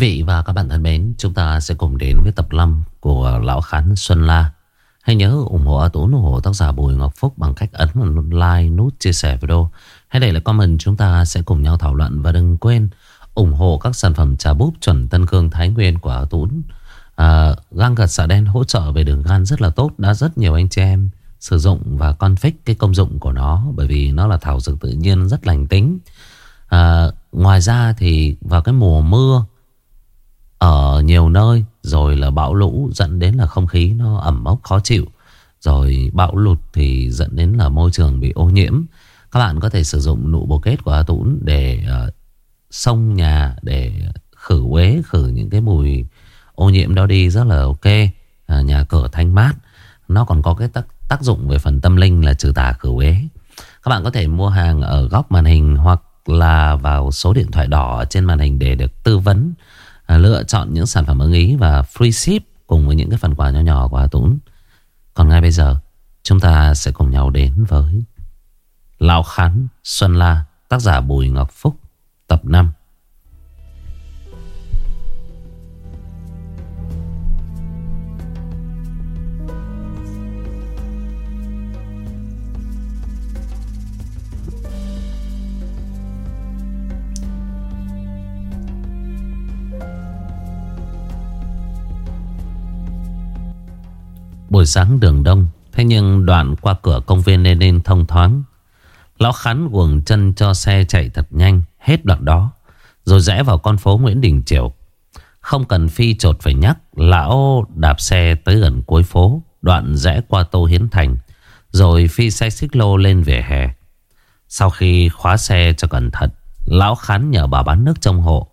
quý vị và các bạn thân mến, chúng ta sẽ cùng đến với tập 5 của Lão Khán Xuân La. Hãy nhớ ủng hộ Tú Tốn, ủng hộ tác giả Bùi Ngọc Phúc bằng cách ấn vào like, nút chia sẻ video. Hãy để lại comment chúng ta sẽ cùng nhau thảo luận và đừng quên ủng hộ các sản phẩm trà búp chuẩn Tân Cương Thái Nguyên của A Tốn. À, gật xạ đen hỗ trợ về đường gan rất là tốt, đã rất nhiều anh chị em sử dụng và config cái công dụng của nó bởi vì nó là thảo dược tự nhiên rất lành tính. À, ngoài ra thì vào cái mùa mưa ở nhiều nơi rồi là bão lũ dẫn đến là không khí nó ẩm mốc khó chịu. Rồi bão lụt thì dẫn đến là môi trường bị ô nhiễm. Các bạn có thể sử dụng nụ bồ kết của A Tún để uh, xông nhà để khử uế khử những cái mùi ô nhiễm đó đi rất là ok. À, nhà cửa thanh mát. Nó còn có cái tác, tác dụng về phần tâm linh là trừ tà khử uế. Các bạn có thể mua hàng ở góc màn hình hoặc là vào số điện thoại đỏ trên màn hình để được tư vấn à, lựa chọn những sản phẩm ưng ý và free ship cùng với những cái phần quà nhỏ nhỏ của Hà Tún. Còn ngay bây giờ, chúng ta sẽ cùng nhau đến với Lão Khán Xuân La, tác giả Bùi Ngọc Phúc, tập 5. Buổi sáng đường đông Thế nhưng đoạn qua cửa công viên nên nên thông thoáng. Lão Khán quần chân cho xe chạy thật nhanh Hết đoạn đó Rồi rẽ vào con phố Nguyễn Đình Triều. Không cần phi trột phải nhắc Lão đạp xe tới gần cuối phố Đoạn rẽ qua Tô Hiến Thành Rồi phi xe xích lô lên về hè. Sau khi khóa xe cho cẩn thận Lão Khán nhờ bà bán nước trong hộ.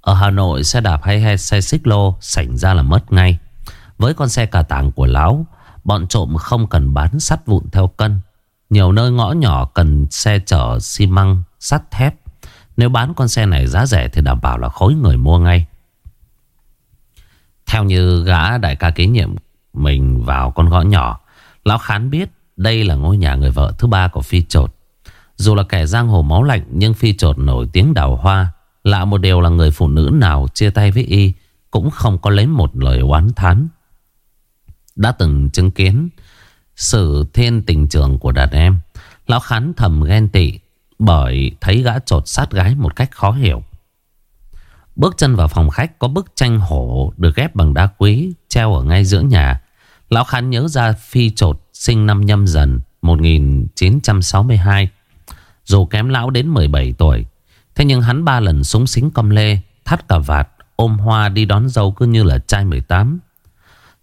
Ở Hà Nội xe đạp hay, hay xe xích lô Sảnh ra là mất ngay với con xe cà tàng của lão Bọn trộm không cần bán sắt vụn theo cân. Nhiều nơi ngõ nhỏ cần xe chở xi măng, sắt thép. Nếu bán con xe này giá rẻ thì đảm bảo là khối người mua ngay. Theo như gã đại ca kế nhiệm mình vào con ngõ nhỏ Lão Khán biết đây là ngôi nhà người vợ thứ ba của Phi Trột Dù là kẻ giang hồ máu lạnh Nhưng Phi Trột nổi tiếng đào hoa Lạ một điều là người phụ nữ nào chia tay với y Cũng không có lấy một lời oán thán đã từng chứng kiến sự thiên tình trường của đàn em. Lão Khán thầm ghen tị bởi thấy gã trột sát gái một cách khó hiểu. Bước chân vào phòng khách có bức tranh hổ được ghép bằng đá quý treo ở ngay giữa nhà. Lão Khán nhớ ra phi trột sinh năm nhâm dần 1962. Dù kém lão đến 17 tuổi, thế nhưng hắn ba lần súng xính com lê, thắt cà vạt, ôm hoa đi đón dâu cứ như là trai 18.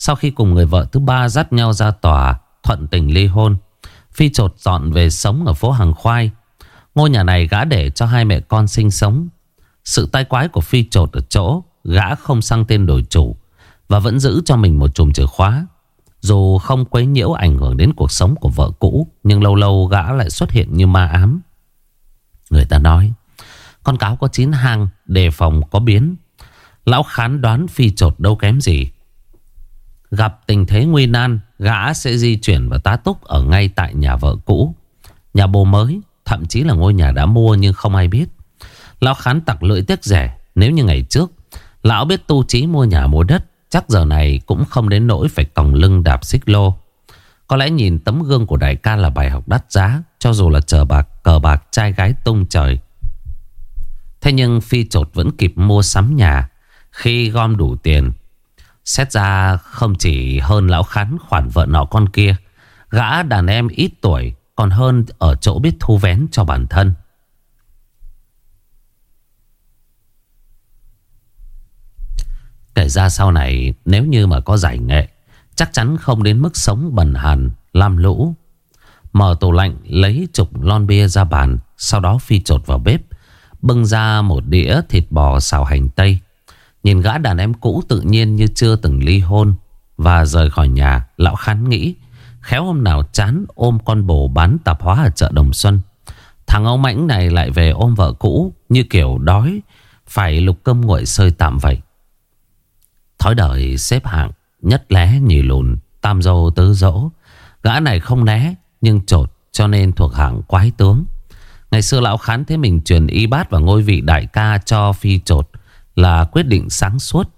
Sau khi cùng người vợ thứ ba dắt nhau ra tòa, Thuận tình ly hôn, Phi trột dọn về sống ở phố Hàng Khoai. Ngôi nhà này gã để cho hai mẹ con sinh sống. Sự tai quái của Phi trột ở chỗ Gã không sang tên đổi chủ Và vẫn giữ cho mình một chùm chìa khóa. Dù không quấy nhiễu ảnh hưởng đến cuộc sống của vợ cũ, Nhưng lâu lâu gã lại xuất hiện như ma ám. Người ta nói, Con cáo có chín hang, Đề phòng có biến. Lão khán đoán phi trột đâu kém gì. Gặp tình thế nguy nan, Gã sẽ di chuyển và tá túc Ở ngay tại nhà vợ cũ. Nhà bồ mới, Thậm chí là ngôi nhà đã mua nhưng không ai biết. Lão khán tặc lưỡi tiếc rẻ, Nếu như ngày trước, Lão biết tu trí mua nhà mua đất, Chắc giờ này cũng không đến nỗi phải còng lưng đạp xích lô. Có lẽ nhìn tấm gương của đại ca là bài học đắt giá, Cho dù là chờ bạc, cờ bạc, trai gái tung trời. Thế nhưng Phi trột vẫn kịp mua sắm nhà, Khi gom đủ tiền Xét ra không chỉ hơn lão khán khoản vợ nọ con kia, Gã đàn em ít tuổi Còn hơn ở chỗ biết thu vén cho bản thân. Kể ra sau này, Nếu như mà có giải nghệ, Chắc chắn không đến mức sống bần hàn, lam lũ. Mở tủ lạnh, lấy chục lon bia ra bàn, Sau đó phi trột vào bếp, Bưng ra một đĩa thịt bò xào hành tây. Nhìn gã đàn em cũ tự nhiên như chưa từng ly hôn Và rời khỏi nhà, Lão khán nghĩ, Khéo hôm nào chán ôm con bồ bán tạp hóa ở chợ Đồng Xuân. Thằng ông mãnh này lại về ôm vợ cũ, Như kiểu đói, Phải lục cơm nguội sơi tạm vậy. Thói đời xếp hạng, Nhất lé nhì lùn, Tam dâu tứ dỗ. Gã này không né, Nhưng trột, cho nên thuộc hạng quái tướng. Ngày xưa lão khán thấy mình truyền y bát và ngôi vị đại ca cho phi trột. Là quyết định sáng suốt.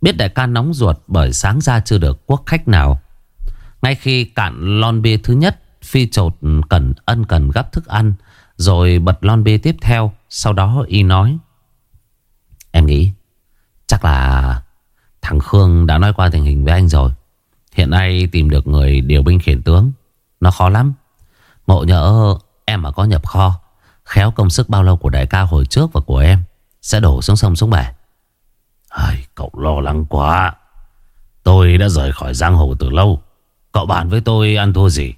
Biết đại ca nóng ruột bởi sáng ra chưa được quốc khách nào. Ngay khi cạn lon bia thứ nhất, Phi trột cần ân cần gấp thức ăn, Rồi bật lon bia tiếp theo, Sau đó y nói, Em nghĩ Chắc là thằng Khương đã nói qua tình hình với anh rồi. Hiện nay tìm được người điều binh khiển tướng, Nó khó lắm. Ngộ nhỡ em mà có nhập kho, Khéo công sức bao lâu của đại ca hồi trước và của em. Sẽ đổ xuống sông xuống bể. Ai, Cậu lo lắng quá. Tôi đã rời khỏi giang hồ từ lâu. Cậu bàn với tôi ăn thua gì?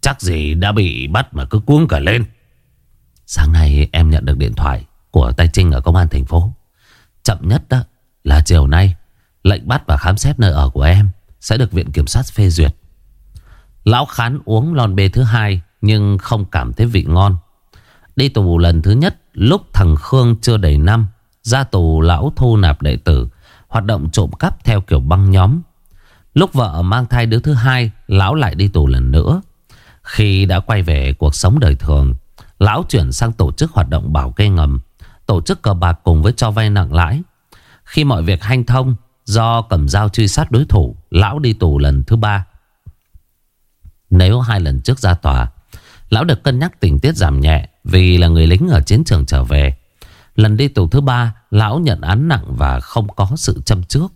Chắc gì đã bị bắt mà cứ cuống cả lên. Sáng nay em nhận được điện thoại Của Tay Trinh ở công an thành phố. Chậm nhất đó là chiều nay Lệnh bắt và khám xét nơi ở của em Sẽ được viện kiểm sát phê duyệt. Lão Khán uống lon bê thứ hai Nhưng không cảm thấy vị ngon Đi tù lần thứ nhất Lúc thằng Khương chưa đầy năm, Ra tù lão thu nạp đệ tử, Hoạt động trộm cắp theo kiểu băng nhóm. Lúc vợ mang thai đứa thứ hai, Lão lại đi tù lần nữa. Khi đã quay về cuộc sống đời thường, Lão chuyển sang tổ chức hoạt động bảo kê ngầm, Tổ chức cờ bạc cùng với cho vay nặng lãi. Khi mọi việc hanh thông, Do cầm dao truy sát đối thủ, Lão đi tù lần thứ ba. Nếu hai lần trước ra tòa Lão được cân nhắc tình tiết giảm nhẹ Vì là người lính ở chiến trường trở về. Lần đi tù thứ ba, Lão nhận án nặng và không có sự châm trước.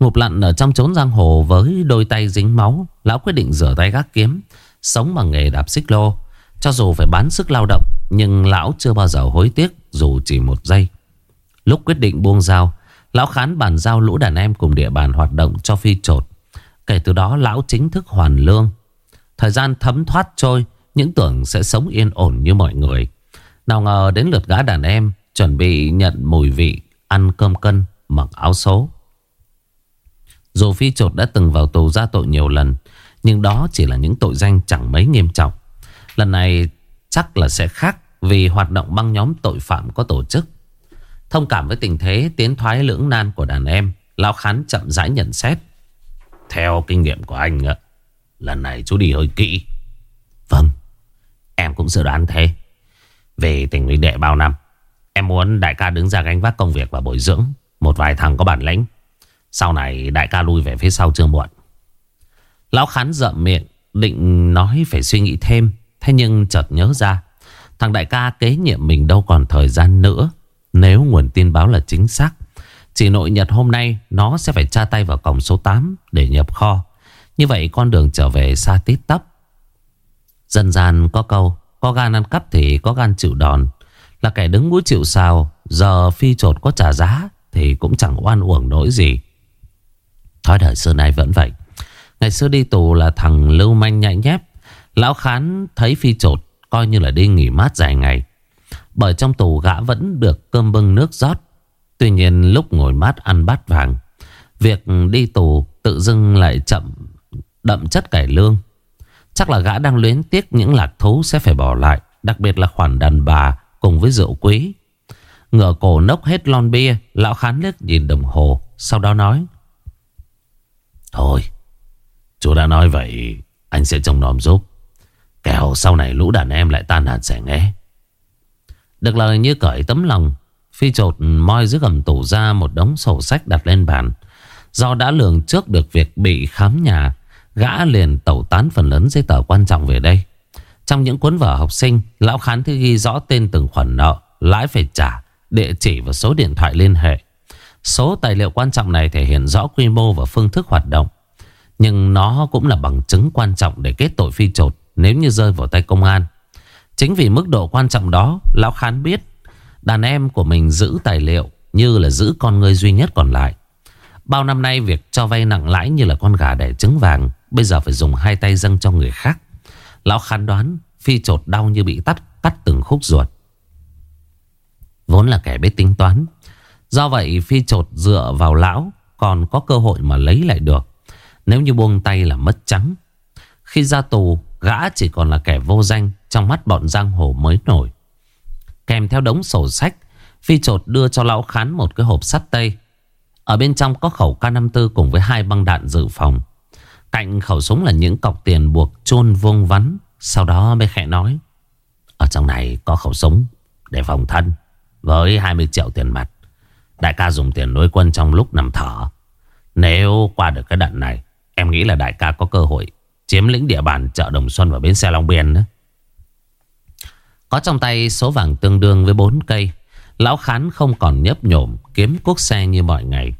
Ngụp lặn ở trong chốn giang hồ Với đôi tay dính máu, Lão quyết định rửa tay gác kiếm, Sống bằng nghề đạp xích lô. Cho dù phải bán sức lao động, Nhưng lão chưa bao giờ hối tiếc Dù chỉ một giây. Lúc quyết định buông dao, Lão khán bàn giao lũ đàn em cùng địa bàn hoạt động cho phi trột Kể từ đó, lão chính thức hoàn lương. Thời gian thấm thoát trôi những tưởng sẽ sống yên ổn như mọi người. Nào ngờ đến lượt gã đàn em Chuẩn bị nhận mùi vị Ăn cơm cân Mặc áo số. Dù phi trột đã từng vào tù ra tội nhiều lần, Nhưng đó chỉ là những tội danh chẳng mấy nghiêm trọng. Lần này chắc là sẽ khác Vì hoạt động băng nhóm tội phạm có tổ chức. Thông cảm với tình thế tiến thoái lưỡng nan của đàn em, Lão Khán chậm rãi nhận xét. Theo kinh nghiệm của anh Lần này chú đi hơi kỹ. Vâng. Em cũng dự đoán thế. Về tình huynh đệ bao năm, Em muốn đại ca đứng ra gánh vác công việc và bồi dưỡng Một vài thằng có bản lĩnh. Sau này, đại ca lui về phía sau chưa muộn. Lão Khán rậm miệng, Định nói phải suy nghĩ thêm, Thế nhưng chợt nhớ ra, Thằng đại ca kế nhiệm mình đâu còn thời gian nữa. Nếu nguồn tin báo là chính xác, Chỉ nội nhật hôm nay, Nó sẽ phải tra tay vào cổng số 8 Để nhập kho. Như vậy con đường trở về xa tít tắp Dân gian có câu, Có gan ăn cắp thì có gan chịu đòn. Là kẻ đứng mũi chịu sào, Giờ phi trột có trả giá Thì cũng chẳng oan uổng nỗi gì. Thói đời xưa nay vẫn vậy. Ngày xưa đi tù là thằng lưu manh nhạy nhép. Lão Khán thấy phi trột Coi như là đi nghỉ mát dài ngày. Bởi trong tù gã vẫn được cơm bưng nước rót. Tuy nhiên lúc ngồi mát ăn bát vàng, Việc đi tù tự dưng lại chậm, Đậm chất cải lương. Chắc là gã đang luyến tiếc những lạc thú sẽ phải bỏ lại, Đặc biệt là khoản đàn bà cùng với rượu quý. Ngửa cổ nốc hết lon bia, Lão Khán liếc nhìn đồng hồ, Sau đó nói, Thôi, Chú đã nói vậy, Anh sẽ trông nom giúp. Kẻo sau này lũ đàn em lại tan hạt rẻ nghe. Được lời như cởi tấm lòng, Phi trột moi dưới gầm tủ ra Một đống sổ sách đặt lên bàn. Do đã lường trước được việc bị khám nhà Gã liền tẩu tán phần lớn giấy tờ quan trọng về đây. Trong những cuốn vở học sinh, Lão Khán thư ghi rõ tên từng khoản nợ, Lãi phải trả, Địa chỉ và số điện thoại liên hệ. Số tài liệu quan trọng này thể hiện rõ quy mô và phương thức hoạt động, Nhưng nó cũng là bằng chứng quan trọng để kết tội phi trột Nếu như rơi vào tay công an. Chính vì mức độ quan trọng đó, Lão Khán biết Đàn em của mình giữ tài liệu Như là giữ con người duy nhất còn lại. Bao năm nay việc cho vay nặng lãi như là con gà đẻ trứng vàng Bây giờ phải dùng hai tay dâng cho người khác. Lão khán đoán Phi trột đau như bị tắt cắt từng khúc ruột. Vốn là kẻ biết tính toán. Do vậy, Phi trột dựa vào lão Còn có cơ hội mà lấy lại được. Nếu như buông tay là mất trắng. Khi ra tù, Gã chỉ còn là kẻ vô danh Trong mắt bọn giang hồ mới nổi. Kèm theo đống sổ sách, Phi trột đưa cho lão khán một cái hộp sắt tây. Ở bên trong có khẩu K54 Cùng với hai băng đạn dự phòng. Cạnh khẩu súng là những cọc tiền buộc chôn vuông vắn. Sau đó mới khẽ nói, Ở trong này có khẩu súng Để phòng thân Với 20 triệu tiền mặt. Đại ca dùng tiền nuôi quân trong lúc nằm thở. Nếu qua được cái đợt này, Em nghĩ là đại ca có cơ hội Chiếm lĩnh địa bàn chợ Đồng Xuân và bến xe Long Biên nữa Có trong tay số vàng tương đương với 4 cây, Lão Khán không còn nhấp nhổm Kiếm cuốc xe như mọi ngày.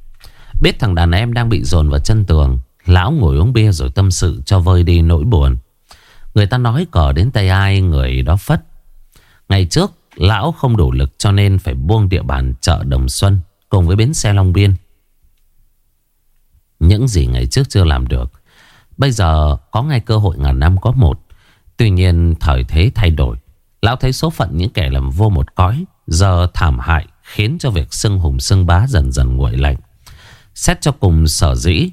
Biết thằng đàn em đang bị dồn vào chân tường Lão ngồi uống bia rồi tâm sự cho vơi đi nỗi buồn. Người ta nói cờ đến tay ai, người đó phất. Ngày trước, Lão không đủ lực cho nên phải buông địa bàn chợ Đồng Xuân Cùng với bến xe Long Biên. Những gì ngày trước chưa làm được, Bây giờ có ngay cơ hội ngàn năm có một. Tuy nhiên, thời thế thay đổi. Lão thấy số phận những kẻ làm vô một cõi, Giờ thảm hại Khiến cho việc xưng hùng xưng bá dần dần nguội lạnh. Xét cho cùng sở dĩ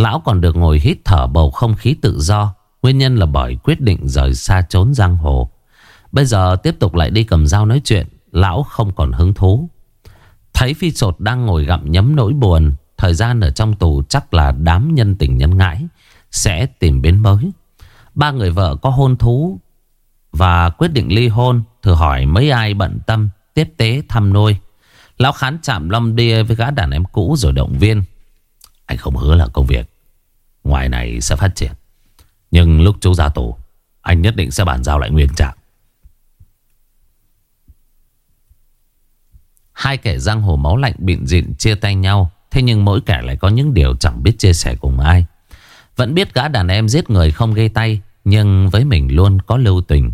Lão còn được ngồi hít thở bầu không khí tự do. Nguyên nhân là bởi quyết định rời xa trốn giang hồ. Bây giờ tiếp tục lại đi cầm dao nói chuyện, Lão không còn hứng thú. Thấy phi sột đang ngồi gặm nhấm nỗi buồn, Thời gian ở trong tù chắc là đám nhân tình nhân ngãi, Sẽ tìm biến mới. Ba người vợ có hôn thú Và quyết định ly hôn, Thử hỏi mấy ai bận tâm, Tiếp tế thăm nuôi. Lão khán chạm lâm đia với gã đàn em cũ rồi động viên. Anh không hứa là công việc Ngoài này sẽ phát triển. Nhưng lúc chú ra tù, Anh nhất định sẽ bàn giao lại nguyên trạng. Hai kẻ giang hồ máu lạnh bịn dịn chia tay nhau, Thế nhưng mỗi kẻ lại có những điều chẳng biết chia sẻ cùng ai. Vẫn biết gã đàn em giết người không gây tay, Nhưng với mình luôn có lưu tình.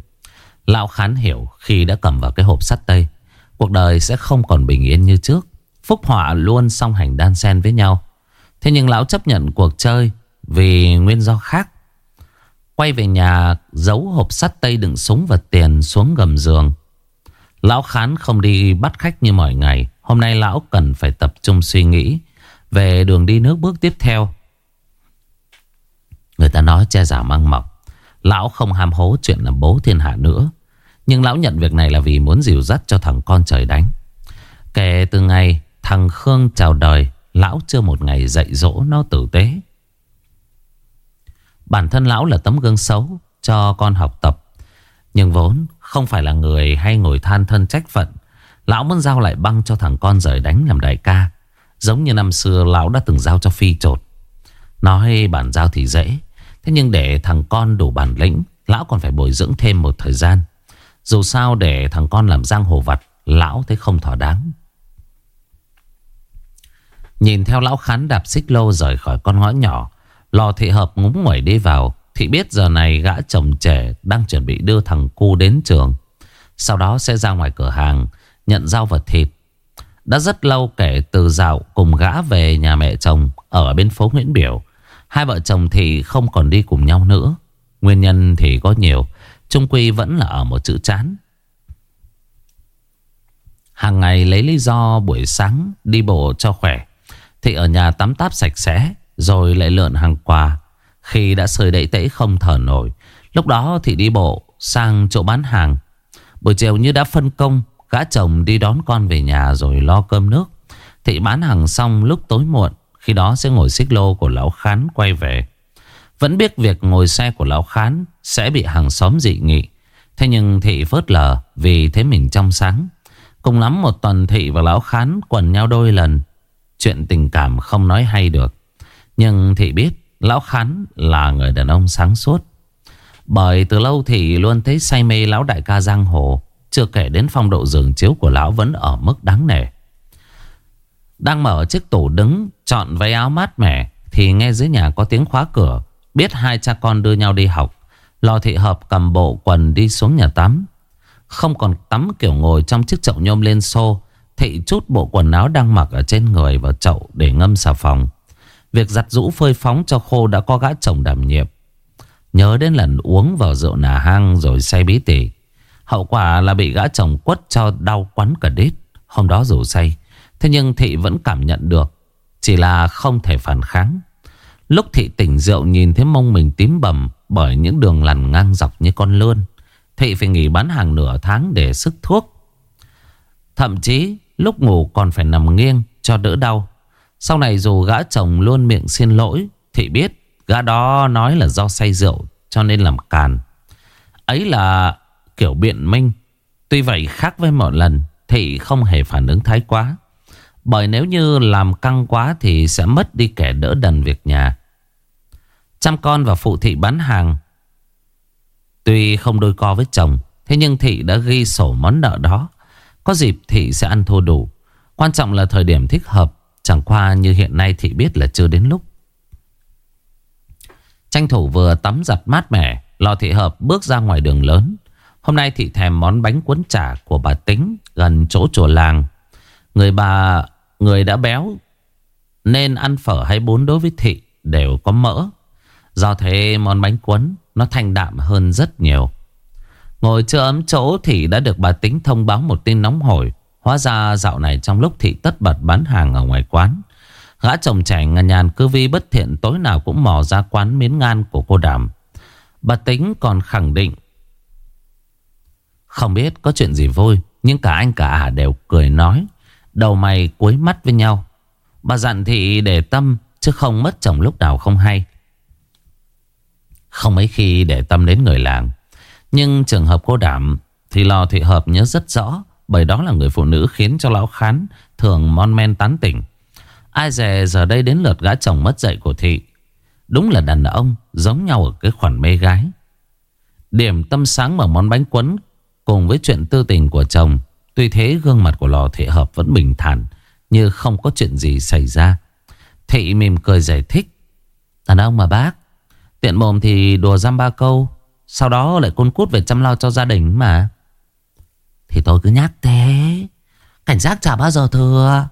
Lão Khán hiểu khi đã cầm vào cái hộp sắt tây Cuộc đời sẽ không còn bình yên như trước. Phúc họa luôn song hành đan xen với nhau Thế nhưng lão chấp nhận cuộc chơi Vì nguyên do khác. Quay về nhà, giấu hộp sắt tây đựng súng và tiền xuống gầm giường. Lão Khán không đi bắt khách như mọi ngày. Hôm nay lão cần phải tập trung suy nghĩ Về đường đi nước bước tiếp theo. Người ta nói che giả mang mọc. Lão không ham hố chuyện làm bố thiên hạ nữa. Nhưng lão nhận việc này là vì muốn dìu dắt cho thằng con trời đánh. Kể từ ngày thằng Khương chào đời Lão chưa một ngày dạy dỗ nó tử tế. Bản thân lão là tấm gương xấu cho con học tập, Nhưng vốn không phải là người hay ngồi than thân trách phận, Lão muốn giao lại băng cho thằng con rời đánh làm đại ca, Giống như năm xưa lão đã từng giao cho Phi trột Nói bản giao thì dễ, Thế nhưng để thằng con đủ bản lĩnh, Lão còn phải bồi dưỡng thêm một thời gian. Dù sao để thằng con làm giang hồ vặt, Lão thấy không thỏa đáng. Nhìn theo lão khán đạp xích lô rời khỏi con ngõ nhỏ, Lò thị hợp ngúng nguẩy đi vào. Thị biết giờ này gã chồng trẻ Đang chuẩn bị đưa thằng cu đến trường. Sau đó sẽ ra ngoài cửa hàng, Nhận rau và thịt. Đã rất lâu kể từ dạo cùng gã về nhà mẹ chồng Ở bên phố Nguyễn Biểu. Hai vợ chồng thì không còn đi cùng nhau nữa. Nguyên nhân thì có nhiều Trung Quy vẫn là ở một chữ chán. Hàng ngày lấy lý do buổi sáng đi bộ cho khỏe. Thị ở nhà tắm táp sạch sẽ, Rồi lại lượn hàng quà. Khi đã sơi đẩy tễ không thở nổi, Lúc đó Thị đi bộ sang chỗ bán hàng. Buổi chiều như đã phân công, Gã chồng đi đón con về nhà rồi lo cơm nước. Thị bán hàng xong lúc tối muộn, Khi đó sẽ ngồi xích lô của lão khán quay về. Vẫn biết việc ngồi xe của lão khán Sẽ bị hàng xóm dị nghị. Thế nhưng Thị phớt lờ Vì thế mình trong sáng. Cùng lắm một tuần Thị và lão khán quần nhau đôi lần Chuyện tình cảm không nói hay được. Nhưng Thị biết, Lão Khán là người đàn ông sáng suốt. Bởi từ lâu Thị luôn thấy say mê lão đại ca giang hồ, Chưa kể đến phong độ giường chiếu của lão vẫn ở mức đáng nể. Đang mở chiếc tủ đứng, Chọn váy áo mát mẻ, Thì nghe dưới nhà có tiếng khóa cửa, Biết hai cha con đưa nhau đi học. Lò thị hợp cầm bộ quần đi xuống nhà tắm. Không còn tắm kiểu ngồi trong chiếc chậu nhôm lên xô Thị chút bộ quần áo đang mặc ở trên người vào chậu để ngâm xà phòng. Việc giặt rũ phơi phóng cho khô đã có gã chồng đảm nhiệm. Nhớ đến lần uống vào rượu nà hang rồi say bí tỉ. Hậu quả là bị gã chồng quất cho đau quắn cả đít. Hôm đó rủ say. Thế nhưng Thị vẫn cảm nhận được. Chỉ là không thể phản kháng. Lúc Thị tỉnh rượu nhìn thấy mông mình tím bầm bởi những đường lằn ngang dọc như con lươn. Thị phải nghỉ bán hàng nửa tháng để sức thuốc. Thậm chí Lúc ngủ còn phải nằm nghiêng cho đỡ đau. Sau này dù gã chồng luôn miệng xin lỗi, Thì biết gã đó nói là do say rượu, Cho nên làm càn. Ấy là kiểu biện minh. Tuy vậy khác với mọi lần Thị không hề phản ứng thái quá. Bởi nếu như làm căng quá Thì sẽ mất đi kẻ đỡ đần việc nhà. Chăm con và phụ thị bán hàng. Tuy không đôi co với chồng, Thế nhưng thị đã ghi sổ món nợ đó. Có dịp thị sẽ ăn thua đủ. Quan trọng là thời điểm thích hợp. Chẳng qua như hiện nay thị biết là chưa đến lúc. Tranh thủ vừa tắm giặt mát mẻ, Lò thị hợp bước ra ngoài đường lớn. Hôm nay thị thèm món bánh cuốn chả của bà Tính Gần chỗ chùa làng. Người bà, Người đã béo, Nên ăn phở hay bún đối với thị Đều có mỡ. Do thế món bánh cuốn Nó thanh đạm hơn rất nhiều. Ngồi chưa ấm chỗ thì đã được bà Tính thông báo một tin nóng hổi. Hóa ra dạo này trong lúc Thị tất bật bán hàng ở ngoài quán, Gã chồng trẻ ngàn nhàn cư vi bất thiện Tối nào cũng mò ra quán miến ngan của cô Đàm. Bà Tính còn khẳng định, Không biết có chuyện gì vui, Nhưng cả anh cả ả đều cười nói, Đầu mày cuối mắt với nhau. Bà dặn thị để tâm, Chứ không mất chồng lúc nào không hay. Không mấy khi để tâm đến người làng nhưng trường hợp cô đảm Thì lò thị hợp nhớ rất rõ, Bởi đó là người phụ nữ khiến cho lão khán Thường mon men tán tỉnh. Ai dè giờ đây đến lượt gã chồng mất dạy của thị. Đúng là đàn ông Giống nhau ở cái khoản mê gái. Điểm tâm sáng mở món bánh quấn Cùng với chuyện tư tình của chồng, Tuy thế gương mặt của lò thị hợp vẫn bình thản, Như không có chuyện gì xảy ra. Thị mỉm cười giải thích, Đàn ông mà bác, Tiện mồm thì đùa giam ba câu sau đó lại côn cút về chăm lo cho gia đình mà. Thì tôi cứ nhắc thế. Cảnh giác chả bao giờ thừa.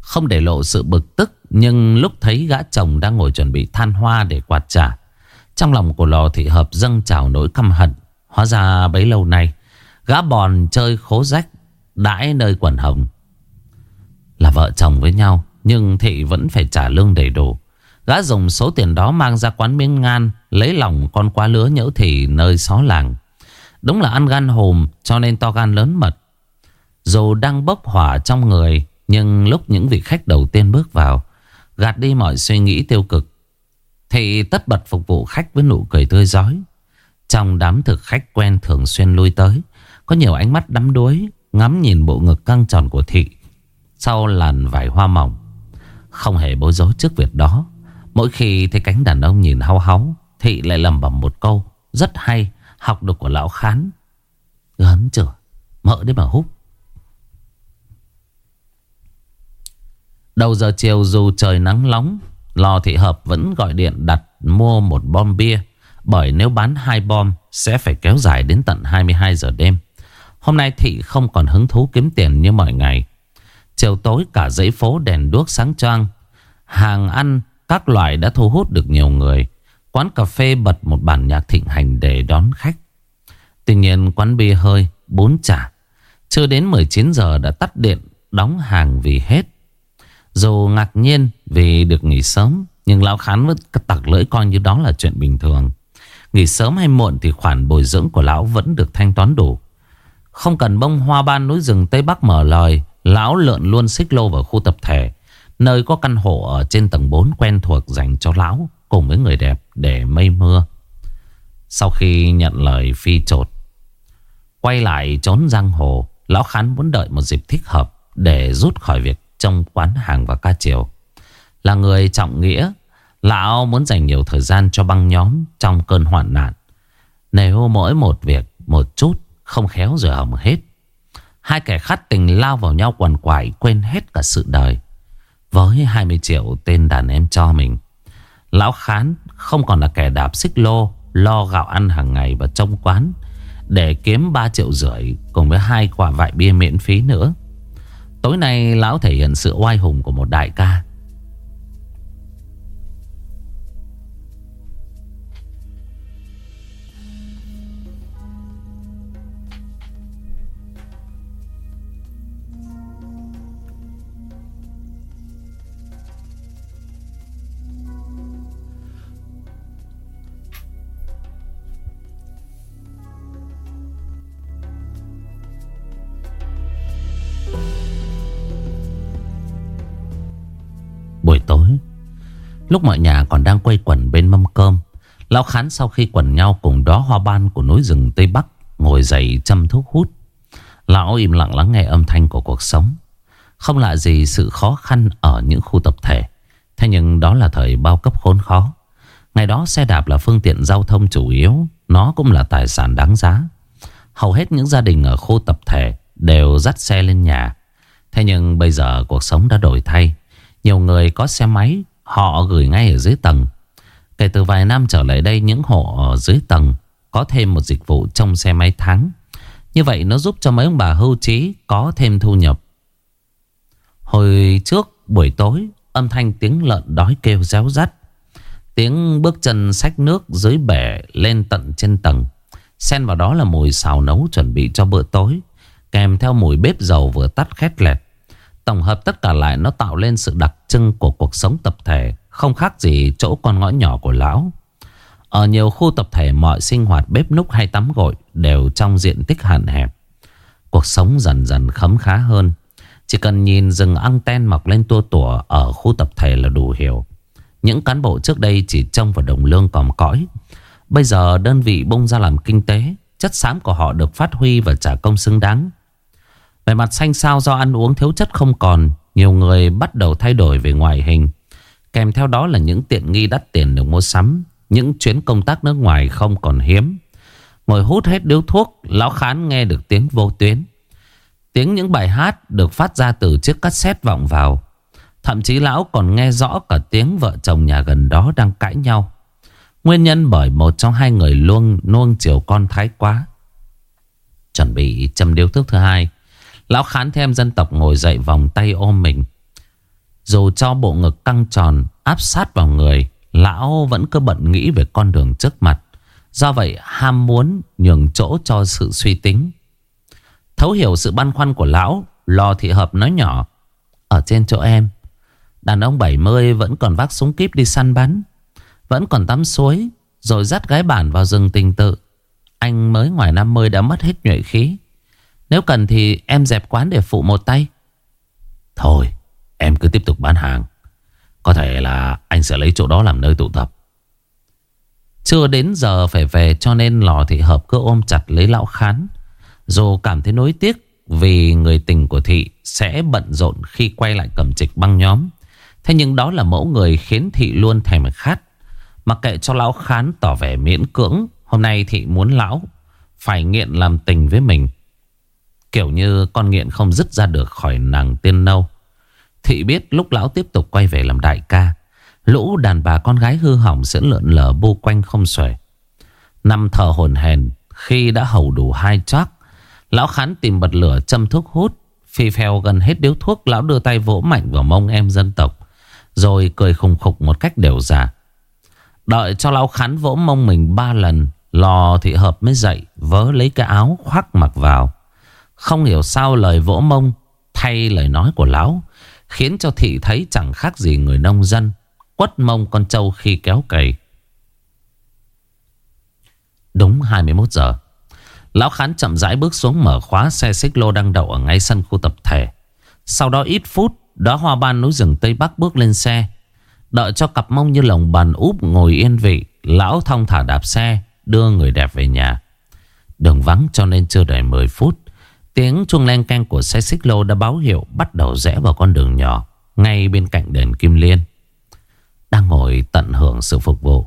Không để lộ sự bực tức, Nhưng lúc thấy gã chồng đang ngồi chuẩn bị than hoa để quạt trả Trong lòng của lò thị hợp dâng trào nỗi căm hận. Hóa ra bấy lâu nay, Gã bòn chơi khố rách, Đãi nơi quần hồng. Là vợ chồng với nhau, Nhưng thị vẫn phải trả lương đầy đủ. Gã dùng số tiền đó mang ra quán miếng ngan, Lấy lòng con quá lứa nhỡ thị nơi xó làng. Đúng là ăn gan hùm, Cho nên to gan lớn mật. Dù đang bốc hỏa trong người, Nhưng lúc những vị khách đầu tiên bước vào, Gạt đi mọi suy nghĩ tiêu cực, thì tất bật phục vụ khách với nụ cười tươi giói Trong đám thực khách quen thường xuyên lui tới, có nhiều ánh mắt đắm đuối, Ngắm nhìn bộ ngực căng tròn của thị. Sau làn vải hoa mỏng, Không hề bối rối trước việc đó. Mỗi khi thấy cánh đàn ông nhìn hao háo, Thị lại lầm bầm một câu Rất hay Học được của lão khán Gớm chửa Mỡ đấy mà hút Đầu giờ chiều dù trời nắng nóng Lò thị hợp vẫn gọi điện đặt mua một bom bia Bởi nếu bán hai bom Sẽ phải kéo dài đến tận 22 giờ đêm Hôm nay Thị không còn hứng thú kiếm tiền như mọi ngày. Chiều tối cả dãy phố đèn đuốc sáng choang. Hàng ăn các loại đã thu hút được nhiều người. Quán cà phê bật một bản nhạc thịnh hành để đón khách. Tuy nhiên quán bia hơi, bốn trả. Chưa đến 19 giờ đã tắt điện, đóng hàng vì hết. Dù ngạc nhiên vì được nghỉ sớm, nhưng Lão Khán vẫn tặc lưỡi coi như đó là chuyện bình thường. Nghỉ sớm hay muộn thì khoản bồi dưỡng của Lão vẫn được thanh toán đủ. Không cần bông hoa ban núi rừng Tây Bắc mở lời Lão lượn luôn xích lô vào khu tập thể Nơi có căn hộ ở trên tầng 4 quen thuộc dành cho lão Cùng với người đẹp để mây mưa. Sau khi nhận lời phi trột Quay lại trốn giang hồ, Lão Khán muốn đợi một dịp thích hợp Để rút khỏi việc trong quán hàng và ca chiều Là người trọng nghĩa, Lão muốn dành nhiều thời gian cho băng nhóm Trong cơn hoạn nạn. Nếu mỗi một việc Một chút không khéo rồi hỏng hết, Hai kẻ khát tình lao vào nhau quằn quại Quên hết cả sự đời. Với 20 triệu tên đàn em cho mình, Lão Khán không còn là kẻ đạp xích lô, Lo gạo ăn hàng ngày và trông quán, Để kiếm 3 triệu rưỡi Cùng với hai quả vại bia miễn phí nữa. Tối nay, lão thể hiện sự oai hùng của một đại ca. Buổi tối, Lúc mọi nhà còn đang quay quần bên mâm cơm, Lão Khán sau khi quần nhau cùng đó hoa ban của núi rừng Tây Bắc Ngồi dậy châm thuốc hút. Lão im lặng lắng nghe âm thanh của cuộc sống. Không lạ gì sự khó khăn ở những khu tập thể. Thế nhưng đó là thời bao cấp khốn khó. Ngày đó xe đạp là phương tiện giao thông chủ yếu, Nó cũng là tài sản đáng giá. Hầu hết những gia đình ở khu tập thể Đều dắt xe lên nhà. Thế nhưng bây giờ cuộc sống đã đổi thay. Nhiều người có xe máy, Họ gửi ngay ở dưới tầng. Kể từ vài năm trở lại đây, Những hộ ở dưới tầng Có thêm một dịch vụ trong xe máy tháng. Như vậy nó giúp cho mấy ông bà hưu trí Có thêm thu nhập. Hồi trước buổi tối, Âm thanh tiếng lợn đói kêu réo rắt. Tiếng bước chân xách nước dưới bể lên tận trên tầng. Xen vào đó là mùi xào nấu chuẩn bị cho bữa tối. Kèm theo mùi bếp dầu vừa tắt khét lẹt. Tổng hợp tất cả lại, nó tạo lên sự đặc trưng của cuộc sống tập thể, Không khác gì chỗ con ngõ nhỏ của lão. Ở nhiều khu tập thể, mọi sinh hoạt, bếp núc hay tắm gội Đều trong diện tích hạn hẹp. Cuộc sống dần dần khấm khá hơn. Chỉ cần nhìn rừng anten mọc lên tua tủa ở khu tập thể là đủ hiểu. Những cán bộ trước đây chỉ trông vào đồng lương còm cõi. Bây giờ đơn vị bung ra làm kinh tế, Chất xám của họ được phát huy và trả công xứng đáng về mặt xanh sao do ăn uống thiếu chất không còn, Nhiều người bắt đầu thay đổi về ngoại hình. Kèm theo đó là những tiện nghi đắt tiền được mua sắm, Những chuyến công tác nước ngoài không còn hiếm. Ngồi hút hết điếu thuốc, Lão Khán nghe được tiếng vô tuyến. Tiếng những bài hát được phát ra từ chiếc cassette vọng vào. Thậm chí lão còn nghe rõ cả tiếng vợ chồng nhà gần đó đang cãi nhau. Nguyên nhân bởi một trong hai người luôn nuông chiều con thái quá. Chuẩn bị châm điếu thuốc thứ hai. Lão khán thêm dân tộc ngồi dậy vòng tay ôm mình. Dù cho bộ ngực căng tròn, áp sát vào người, Lão vẫn cứ bận nghĩ về con đường trước mặt. Do vậy, ham muốn nhường chỗ cho sự suy tính. Thấu hiểu sự băn khoăn của lão, Lò thị hợp nói nhỏ, Ở trên chỗ em, Đàn ông 70 vẫn còn vác súng kíp đi săn bắn, Vẫn còn tắm suối, Rồi dắt gái bản vào rừng tình tự. Anh mới ngoài 50 đã mất hết nhuệ khí nếu cần thì em dẹp quán để phụ một tay. Thôi, em cứ tiếp tục bán hàng. Có thể là anh sẽ lấy chỗ đó làm nơi tụ tập. Chưa đến giờ phải về cho nên lò thị hợp cứ ôm chặt lấy lão khán. Dù cảm thấy nối tiếc Vì người tình của thị sẽ bận rộn khi quay lại cầm trịch băng nhóm. Thế nhưng đó là mẫu người khiến thị luôn thèm khát. Mặc kệ cho lão khán tỏ vẻ miễn cưỡng, Hôm nay thị muốn lão Phải nghiện làm tình với mình. Kiểu như con nghiện không dứt ra được khỏi nàng tiên nâu. Thị biết lúc lão tiếp tục quay về làm đại ca, Lũ đàn bà con gái hư hỏng sẽ lượn lờ bu quanh không xuể. Năm thờ hồn hèn, Khi đã hầu đủ hai chót Lão khán tìm bật lửa châm thuốc hút, Phi phèo gần hết điếu thuốc Lão đưa tay vỗ mạnh vào mông em dân tộc, Rồi cười khùng khục một cách đều giả. Đợi cho lão khán vỗ mông mình ba lần, Lò thị hợp mới dậy, Vớ lấy cái áo khoác mặc vào không hiểu sao lời vỗ mông thay lời nói của lão khiến cho thị thấy chẳng khác gì người nông dân quất mông con trâu khi kéo cày. Đúng 21 giờ, lão khán chậm rãi bước xuống mở khóa xe xích lô đang đậu ở ngay sân khu tập thể. Sau đó ít phút, đó hoa ban núi rừng Tây Bắc bước lên xe. Đợi cho cặp mông như lồng bàn úp ngồi yên vị, lão thong thả đạp xe, đưa người đẹp về nhà. Đường vắng cho nên chưa đầy 10 phút. Tiếng chuông len canh của xe xích lô đã báo hiệu bắt đầu rẽ vào con đường nhỏ ngay bên cạnh đền Kim Liên. Đang ngồi tận hưởng sự phục vụ,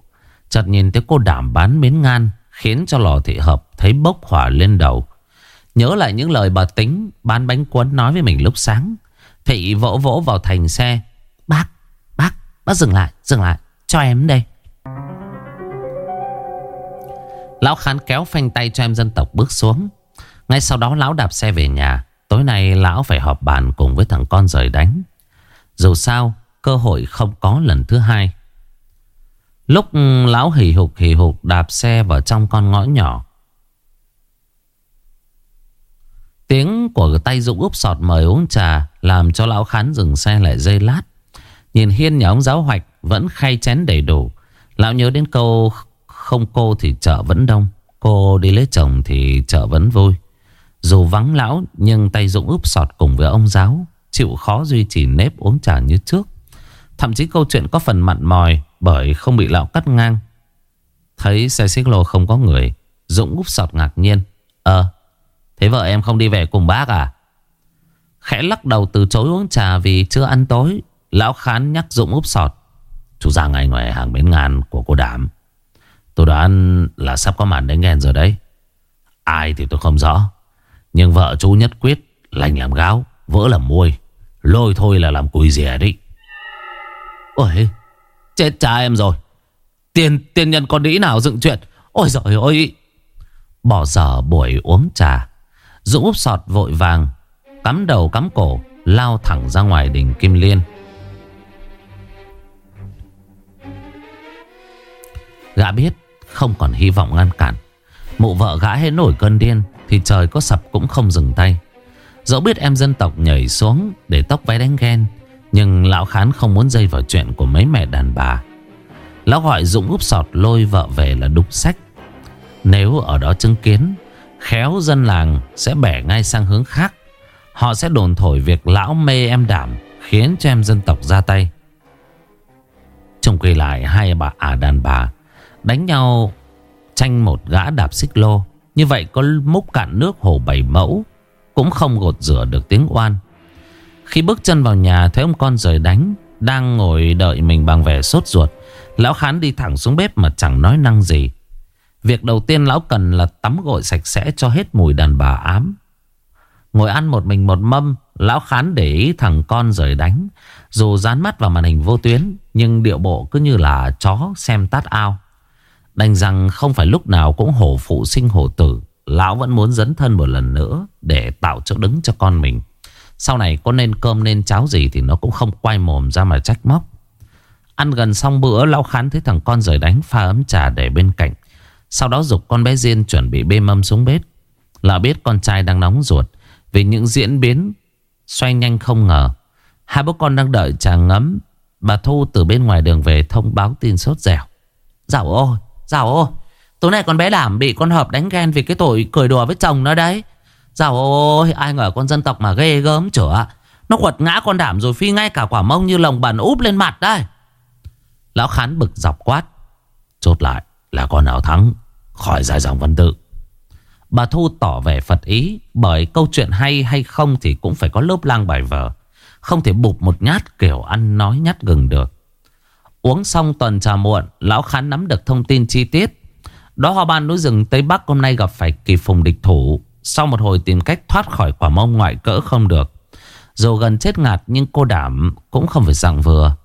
chợt nhìn thấy cô đảm bán miến ngan khiến cho lò thị hợp thấy bốc hỏa lên đầu. Nhớ lại những lời bà tính bán bánh cuốn nói với mình lúc sáng. Thị vỗ vỗ vào thành xe. Bác, bác, bác dừng lại, dừng lại, cho em đây. Lão Khán kéo phanh tay cho em dân tộc bước xuống. Ngay sau đó lão đạp xe về nhà. Tối nay lão phải họp bàn cùng với thằng con rời đánh. Dù sao, Cơ hội không có lần thứ hai. Lúc lão hì hục hì hục đạp xe vào trong con ngõ nhỏ, Tiếng của tay Dũng úp sọt mời uống trà Làm cho lão khán dừng xe lại dây lát. Nhìn Hiên nhà ông giáo hoạch Vẫn khay chén đầy đủ. Lão nhớ đến câu Không cô thì chợ vẫn đông, Cô đi lấy chồng thì chợ vẫn vui dù vắng lão, nhưng tay Dũng úp sọt cùng với ông giáo, Chịu khó duy trì nếp uống trà như trước. Thậm chí câu chuyện có phần mặn mòi Bởi không bị lão cắt ngang. Thấy xe xích lô không có người, Dũng úp sọt ngạc nhiên. Ờ Thế vợ em không đi về cùng bác à? Khẽ lắc đầu từ chối uống trà vì chưa ăn tối, Lão Khán nhắc Dũng úp sọt. Chú ra ngay ngoài hàng bến ngàn của cô đảm Tôi đoán là sắp có màn đánh ghen rồi đấy. Ai thì tôi không rõ. Nhưng vợ chú nhất quyết Lành làm gáo Vỡ làm muôi. Lôi thôi là làm cùi rẻ đi Ôi Chết cha em rồi. Tiền tiền nhân con đĩ nào dựng chuyện? Ôi giời ơi. Bỏ giờ buổi uống trà Dũng úp sọt vội vàng Cắm đầu cắm cổ Lao thẳng ra ngoài đỉnh Kim Liên. Gã biết không còn hy vọng ngăn cản. Mụ vợ gã hết nổi cơn điên thì trời có sập cũng không dừng tay. Dẫu biết em dân tộc nhảy xuống Để tóc váy đánh ghen, Nhưng lão khán không muốn dây vào chuyện của mấy mẹ đàn bà. Lão gọi Dũng úp sọt lôi vợ về là đục sách. Nếu ở đó chứng kiến, Khéo dân làng sẽ bẻ ngay sang hướng khác. Họ sẽ đồn thổi việc lão mê em đảm, Khiến cho em dân tộc ra tay. Trông quay lại hai bà ả đàn bà, Đánh nhau tranh một gã đạp xích lô. Như vậy có múc cạn nước hồ bảy mẫu, Cũng không gột rửa được tiếng oan. Khi bước chân vào nhà, Thấy ông con rời đánh, Đang ngồi đợi mình bằng vẻ sốt ruột, Lão Khán đi thẳng xuống bếp mà chẳng nói năng gì. Việc đầu tiên lão cần là tắm gội sạch sẽ cho hết mùi đàn bà ám. Ngồi ăn một mình một mâm, Lão Khán để ý thằng con rời đánh, Dù dán mắt vào màn hình vô tuyến, Nhưng điệu bộ cứ như là chó xem tát ao. Đành rằng không phải lúc nào cũng hổ phụ sinh hổ tử, Lão vẫn muốn dấn thân một lần nữa Để tạo chỗ đứng cho con mình. Sau này có nên cơm nên cháo gì Thì nó cũng không quay mồm ra mà trách móc. Ăn gần xong bữa, Lão khán thấy thằng con rời đánh pha ấm trà để bên cạnh. Sau đó dục con bé Diên chuẩn bị bê mâm xuống bếp. Lão biết con trai đang nóng ruột, Vì những diễn biến Xoay nhanh không ngờ. Hai bố con đang đợi trà ngấm. Bà Thu từ bên ngoài đường về thông báo tin sốt dẻo. Dạo ôi Dạo ôi Tối nay con bé đảm bị con hợp đánh ghen Vì cái tội cười đùa với chồng nó đấy. Dạo ôi, Ai ngờ con dân tộc mà ghê gớm chửa. Nó quật ngã con đảm rồi phi ngay cả quả mông như lồng bẩn úp lên mặt đây Lão Khán bực dọc quát. Chốt lại là con nào thắng, Khỏi dài dòng văn tự. Bà Thu tỏ vẻ phật ý, Bởi câu chuyện hay hay không Thì cũng phải có lớp lang bài vở. Không thể bụp một nhát kiểu ăn nói nhát gừng được. Uống xong tuần trà muộn, Lão Khán nắm được thông tin chi tiết. Đó hoa ban núi rừng Tây Bắc hôm nay gặp phải kỳ phùng địch thủ. Sau một hồi tìm cách thoát khỏi quả mông ngoại cỡ không được. Dù gần chết ngạt nhưng cô đảm cũng không phải dạng vừa.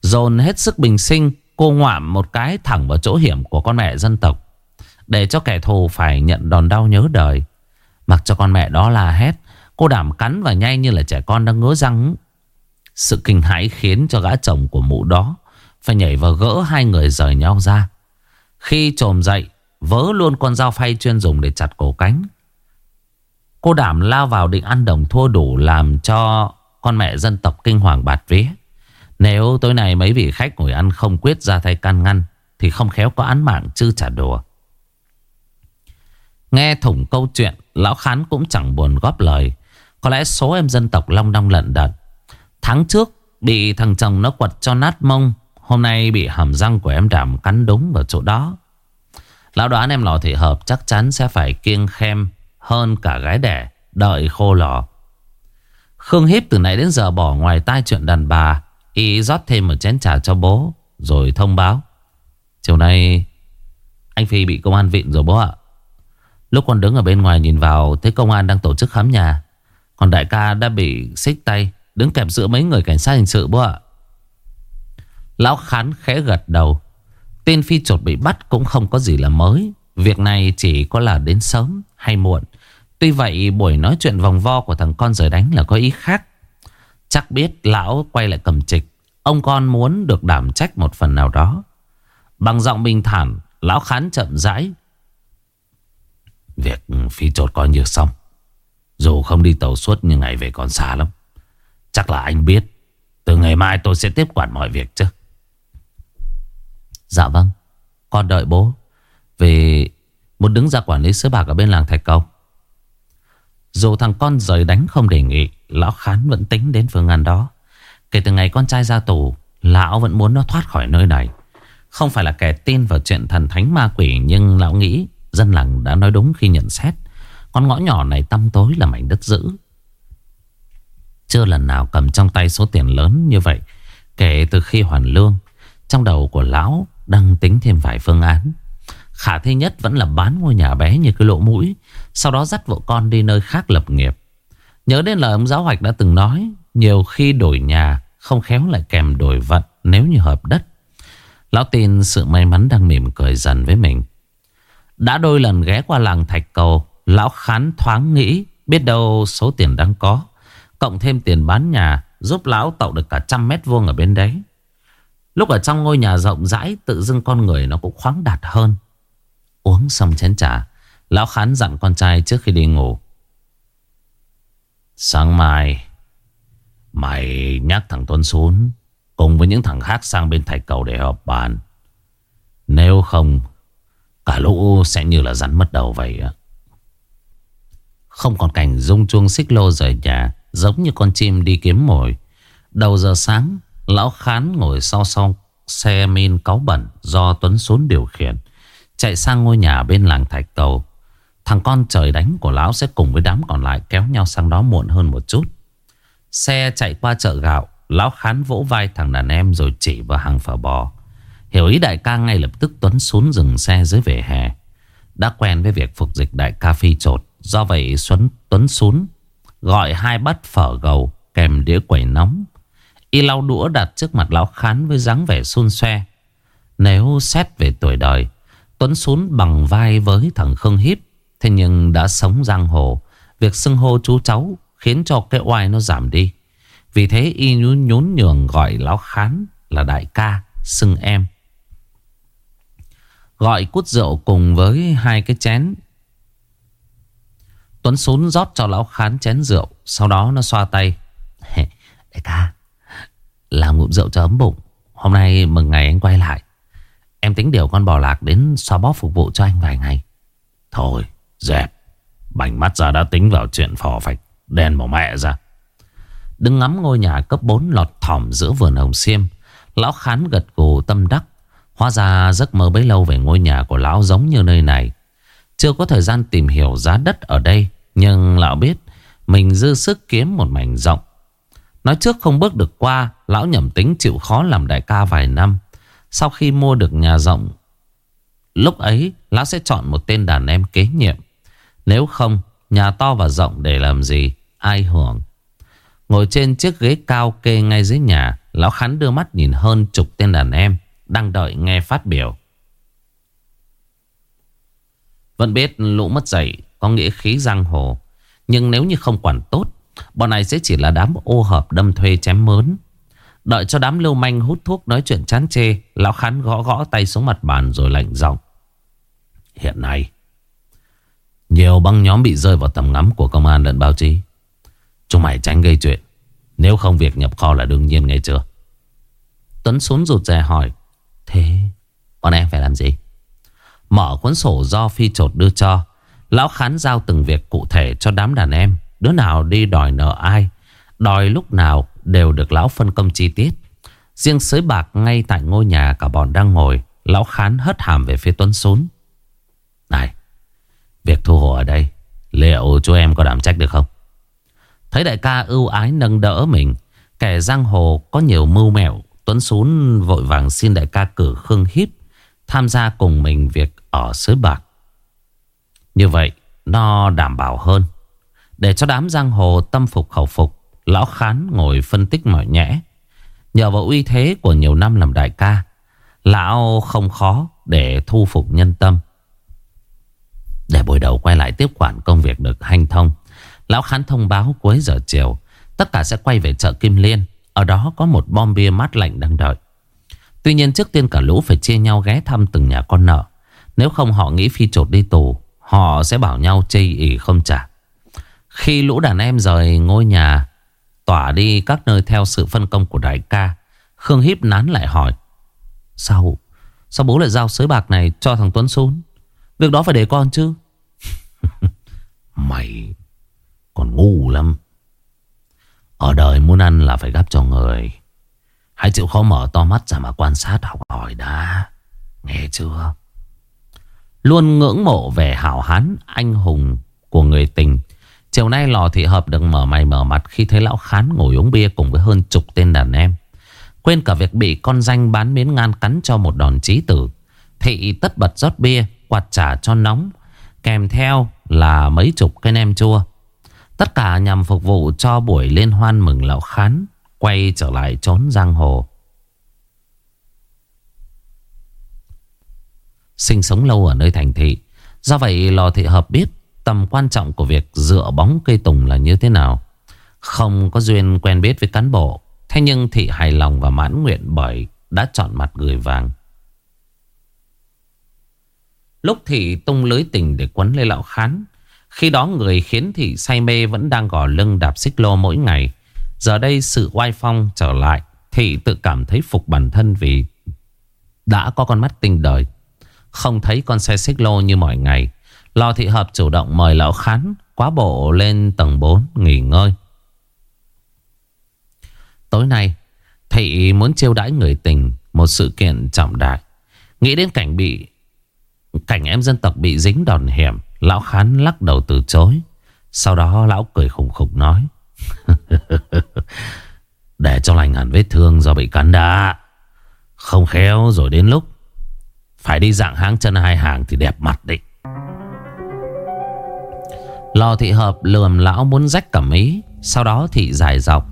Dồn hết sức bình sinh, Cô ngoạm một cái thẳng vào chỗ hiểm của con mẹ dân tộc. Để cho kẻ thù phải nhận đòn đau nhớ đời. Mặc cho con mẹ đó là hét, Cô đảm cắn và nhai như là trẻ con đang ngứa răng. Sự kinh hãi khiến cho gã chồng của mụ đó phải nhảy vào gỡ hai người rời nhau ra. Khi trồm dậy, Vớ luôn con dao phay chuyên dùng để chặt cổ cánh. Cô đảm lao vào định ăn đồng thua đủ Làm cho con mẹ dân tộc kinh hoàng bạt vía. Nếu tối nay mấy vị khách ngồi ăn không quyết ra tay can ngăn, Thì không khéo có án mạng chứ trả đùa. Nghe thủng câu chuyện, Lão Khán cũng chẳng buồn góp lời. Có lẽ số em dân tộc long đong lận đận. Tháng trước, Bị thằng chồng nó quật cho nát mông Hôm nay bị hàm răng của em đảm cắn đúng vào chỗ đó Lão đoán em lò thị hợp chắc chắn sẽ phải kiêng khem hơn cả gái đẻ đợi khô lò. Khương Hiếp từ nãy đến giờ bỏ ngoài tai chuyện đàn bà, y rót thêm một chén trà cho bố rồi thông báo. Chiều nay anh Phi bị công an vịn rồi bố ạ. Lúc con đứng ở bên ngoài nhìn vào thấy công an đang tổ chức khám nhà. Còn đại ca đã bị xích tay đứng kẹp giữa mấy người cảnh sát hình sự bố ạ. Lão Khán khẽ gật đầu. Tên phi chuột bị bắt cũng không có gì là mới. Việc này chỉ có là đến sớm hay muộn. Tuy vậy buổi nói chuyện vòng vo của thằng con rời đánh là có ý khác. Chắc biết lão quay lại cầm trịch. Ông con muốn được đảm trách một phần nào đó. Bằng giọng bình thản, lão khán chậm rãi. Việc phi trột coi như xong. Dù không đi tàu suốt nhưng ngày về còn xa lắm. Chắc là anh biết. Từ ngày mai tôi sẽ tiếp quản mọi việc chứ. Dạ vâng. Con đợi bố. Vì muốn đứng ra quản lý sới bạc ở bên làng Thạch Cầu. Dù thằng con rời đánh không đề nghị, Lão Khán vẫn tính đến phương án đó. Kể từ ngày con trai ra tù, Lão vẫn muốn nó thoát khỏi nơi này. Không phải là kẻ tin vào chuyện thần thánh ma quỷ, Nhưng lão nghĩ Dân làng đã nói đúng khi nhận xét. Con ngõ nhỏ này tăm tối là mảnh đất dữ. Chưa lần nào cầm trong tay số tiền lớn như vậy, Kể từ khi hoàn lương, Trong đầu của lão đang tính thêm vài phương án. Khả thi nhất vẫn là bán ngôi nhà bé như cái lỗ mũi, Sau đó dắt vợ con đi nơi khác lập nghiệp. Nhớ đến lời ông giáo hoạch đã từng nói, Nhiều khi đổi nhà Không khéo lại kèm đổi vận Nếu như hợp đất. Lão tin sự may mắn đang mỉm cười dần với mình. Đã đôi lần ghé qua làng Thạch Cầu, Lão khán thoáng nghĩ Biết đâu số tiền đang có, Cộng thêm tiền bán nhà, Giúp lão tạo được cả trăm mét vuông ở bên đấy. Lúc ở trong ngôi nhà rộng rãi, Tự dưng con người nó cũng khoáng đạt hơn. Uống xong chén trà, Lão khán dặn con trai trước khi đi ngủ. Sáng mai, Mày nhắc thằng Tuấn xuống, Cùng với những thằng khác sang bên thạch cầu để họp bàn. Nếu không, Cả lũ sẽ như là rắn mất đầu vậy á Không còn cảnh rung chuông xích lô rời nhà, Giống như con chim đi kiếm mồi. Đầu giờ sáng Lão Khán ngồi sau sau xe min cáu bẩn Do Tuấn xuống điều khiển Chạy sang ngôi nhà bên làng Thạch Cầu Thằng con trời đánh của lão sẽ cùng với đám còn lại kéo nhau sang đó muộn hơn một chút. Xe chạy qua chợ gạo, lão khán vỗ vai thằng đàn em rồi chỉ vào hàng phở bò. Hiểu ý đại ca ngay lập tức Tuấn xuống dừng xe dưới vỉa hè. Đã quen với việc phục dịch đại ca phi trột. Do vậy Xuân Tuấn xuống gọi hai bát phở gầu kèm đĩa quẩy nóng. Y lau đũa đặt trước mặt lão khán với dáng vẻ xun xoe. Nếu xét về tuổi đời, Tuấn xuống bằng vai với thằng Khương Hiếp Thế nhưng đã sống giang hồ. Việc xưng hô chú cháu Khiến cho cái oai nó giảm đi. Vì thế y nhún nhún nhường gọi lão khán Là đại ca Xưng em. Gọi cút rượu cùng với hai cái chén. Tuấn xuống rót cho lão khán chén rượu Sau đó nó xoa tay. Đại ca làm ngụm rượu cho ấm bụng. Hôm nay mừng ngày anh quay lại. Em tính điều con bò lạc đến xoa bóp phục vụ cho anh vài ngày. Thôi, Dẹp. Bành mắt ra đã tính vào chuyện phò phạch, Đen bỏ mẹ ra. Đứng ngắm ngôi nhà cấp 4 lọt thỏm giữa vườn hồng xiêm, Lão khán gật gù tâm đắc. Hóa ra giấc mơ bấy lâu về ngôi nhà của lão giống như nơi này. Chưa có thời gian tìm hiểu giá đất ở đây, Nhưng lão biết Mình dư sức kiếm một mảnh rộng. Nói trước không bước được qua, Lão nhầm tính chịu khó làm đại ca vài năm. Sau khi mua được nhà rộng, Lúc ấy Lão sẽ chọn một tên đàn em kế nhiệm. Nếu không, Nhà to và rộng để làm gì? Ai hưởng? Ngồi trên chiếc ghế cao kê ngay dưới nhà, Lão Khắn đưa mắt nhìn hơn chục tên đàn em, Đang đợi nghe phát biểu. Vẫn biết lũ mất dậy Có nghĩa khí giang hồ, Nhưng nếu như không quản tốt Bọn này sẽ chỉ là đám ô hợp đâm thuê chém mớn Đợi cho đám lưu manh hút thuốc nói chuyện chán chê, Lão Khán gõ gõ tay xuống mặt bàn rồi lạnh giọng Hiện nay, nhiều băng nhóm bị rơi vào tầm ngắm của công an lẫn báo chí. Chúng mày tránh gây chuyện. Nếu không việc nhập kho là đương nhiên nghe chưa? Tuấn xuống rụt rè hỏi. Thế, bọn em phải làm gì? Mở cuốn sổ do phi trột đưa cho. Lão khán giao từng việc cụ thể cho đám đàn em. Đứa nào đi đòi nợ ai. Đòi lúc nào đều được lão phân công chi tiết. Riêng sới bạc ngay tại ngôi nhà cả bọn đang ngồi. Lão khán hất hàm về phía Tuấn xuống. Này, Việc thu hồ ở đây, Liệu chú em có đảm trách được không Thấy đại ca ưu ái nâng đỡ mình, Kẻ giang hồ có nhiều mưu mẹo, Tuấn Sún vội vàng xin đại ca cử Khương Hiếp Tham gia cùng mình việc ở sới bạc Như vậy, Nó đảm bảo hơn để cho đám giang hồ tâm phục khẩu phục, Lão Khán ngồi phân tích mọi nhẽ. Nhờ vào uy thế của nhiều năm làm đại ca, Lão không khó để thu phục nhân tâm. Để buổi đầu quay lại tiếp quản công việc được hanh thông, Lão Khán thông báo cuối giờ chiều, Tất cả sẽ quay về chợ Kim Liên. Ở đó có một bom bia mát lạnh đang đợi. Tuy nhiên trước tiên cả lũ phải chia nhau ghé thăm từng nhà con nợ. Nếu không họ nghĩ phi trột đi tù, Họ sẽ bảo nhau chây ỉ không trả. Khi lũ đàn em rời ngôi nhà, Tỏa đi các nơi theo sự phân công của đại ca, Khương Hiếp nán lại hỏi, Sao Sao bố lại giao sới bạc này cho thằng Tuấn xuống? Việc đó phải để con chứ? Mày, còn ngu lắm. Ở đời muốn ăn là phải gắp cho người. Hãy chịu khó mở to mắt ra mà quan sát, học hỏi đã. Nghe chưa? Luôn ngưỡng mộ vẻ hảo hán Anh hùng của người tình Chiều nay lò thị hợp được mở mày mở mặt Khi thấy lão khán ngồi uống bia cùng với hơn chục tên đàn em. Quên cả việc bị con danh bán miến ngan cắn cho một đòn chí tử. Thị tất bật rót bia, Quạt trả cho nóng, Kèm theo là mấy chục cái nem chua. Tất cả nhằm phục vụ cho buổi liên hoan mừng lão khán Quay trở lại trốn giang hồ. Sinh sống lâu ở nơi thành thị. Do vậy Lò Thị Hợp biết Tầm quan trọng của việc dựa bóng cây tùng là như thế nào. Không có duyên quen biết với cán bộ, Thế nhưng Thị hài lòng và mãn nguyện bởi đã chọn mặt người vàng. Lúc Thị tung lưới tình để quấn lấy lão khán, Khi đó người khiến Thị say mê vẫn đang gò lưng đạp xích lô mỗi ngày. Giờ đây sự oai phong trở lại, Thị tự cảm thấy phục bản thân vì đã có con mắt tinh đời. Không thấy con xe xích lô như mọi ngày. Lò thị hợp chủ động mời lão khán quá bộ lên tầng 4 nghỉ ngơi. Tối nay, Thị muốn chiêu đãi người tình Một sự kiện trọng đại. Nghĩ đến cảnh bị, Cảnh em dân tộc bị dính đòn hiểm, Lão khán lắc đầu từ chối. Sau đó lão cười khủng khục nói, Để cho lành hẳn vết thương do bị cắn đã. Không khéo, rồi đến lúc Phải đi dạng háng chân hai hàng thì đẹp mặt đấy Lò thị hợp lườm lão muốn rách cẩm ý Sau đó thị dài dọc.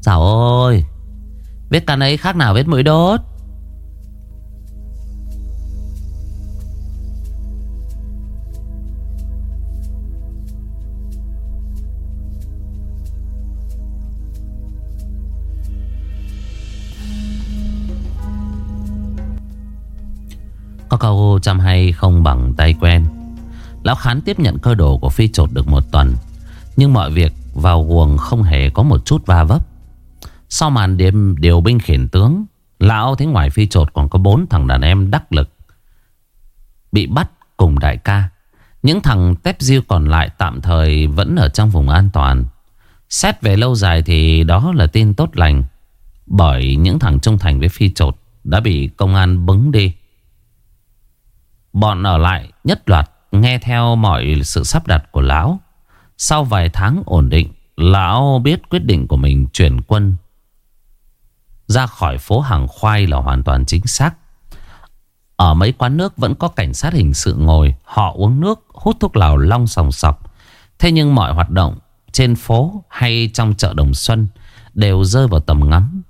Dạo ơi Vết cắn ấy khác nào vết mũi đốt? Có câu chăm hay không bằng tay quen. Lão Khán tiếp nhận cơ đồ của phi trột được một tuần, Nhưng mọi việc vào guồng không hề có một chút va vấp. Sau màn đêm điều binh khiển tướng, Lão thấy ngoài phi trột còn có bốn thằng đàn em đắc lực Bị bắt cùng đại ca. Những thằng tép diêu còn lại tạm thời vẫn ở trong vùng an toàn. Xét về lâu dài thì đó là tin tốt lành, Bởi những thằng trung thành với phi trột đã bị công an bứng đi. Bọn ở lại nhất loạt nghe theo mọi sự sắp đặt của lão. Sau vài tháng ổn định, lão biết quyết định của mình chuyển quân ra khỏi phố hàng khoai là hoàn toàn chính xác. Ở mấy quán nước vẫn có cảnh sát hình sự ngồi, họ uống nước, hút thuốc lào long sòng sọc. Thế nhưng mọi hoạt động trên phố hay trong chợ Đồng Xuân đều rơi vào tầm ngắm.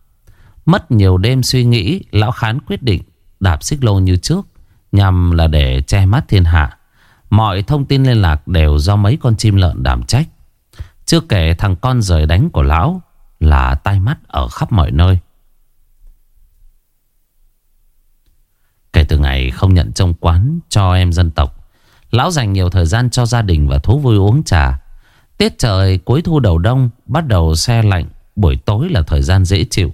Mất nhiều đêm suy nghĩ, lão khán quyết định đạp xích lô như trước. Nhằm là để che mắt thiên hạ Mọi thông tin liên lạc đều do mấy con chim lợn đảm trách. Chưa kể thằng con rời đánh của lão Là tai mắt ở khắp mọi nơi. Kể từ ngày không nhận trông quán cho em dân tộc, Lão dành nhiều thời gian cho gia đình và thú vui uống trà. Tiết trời cuối thu đầu đông, Bắt đầu xe lạnh, Buổi tối là thời gian dễ chịu.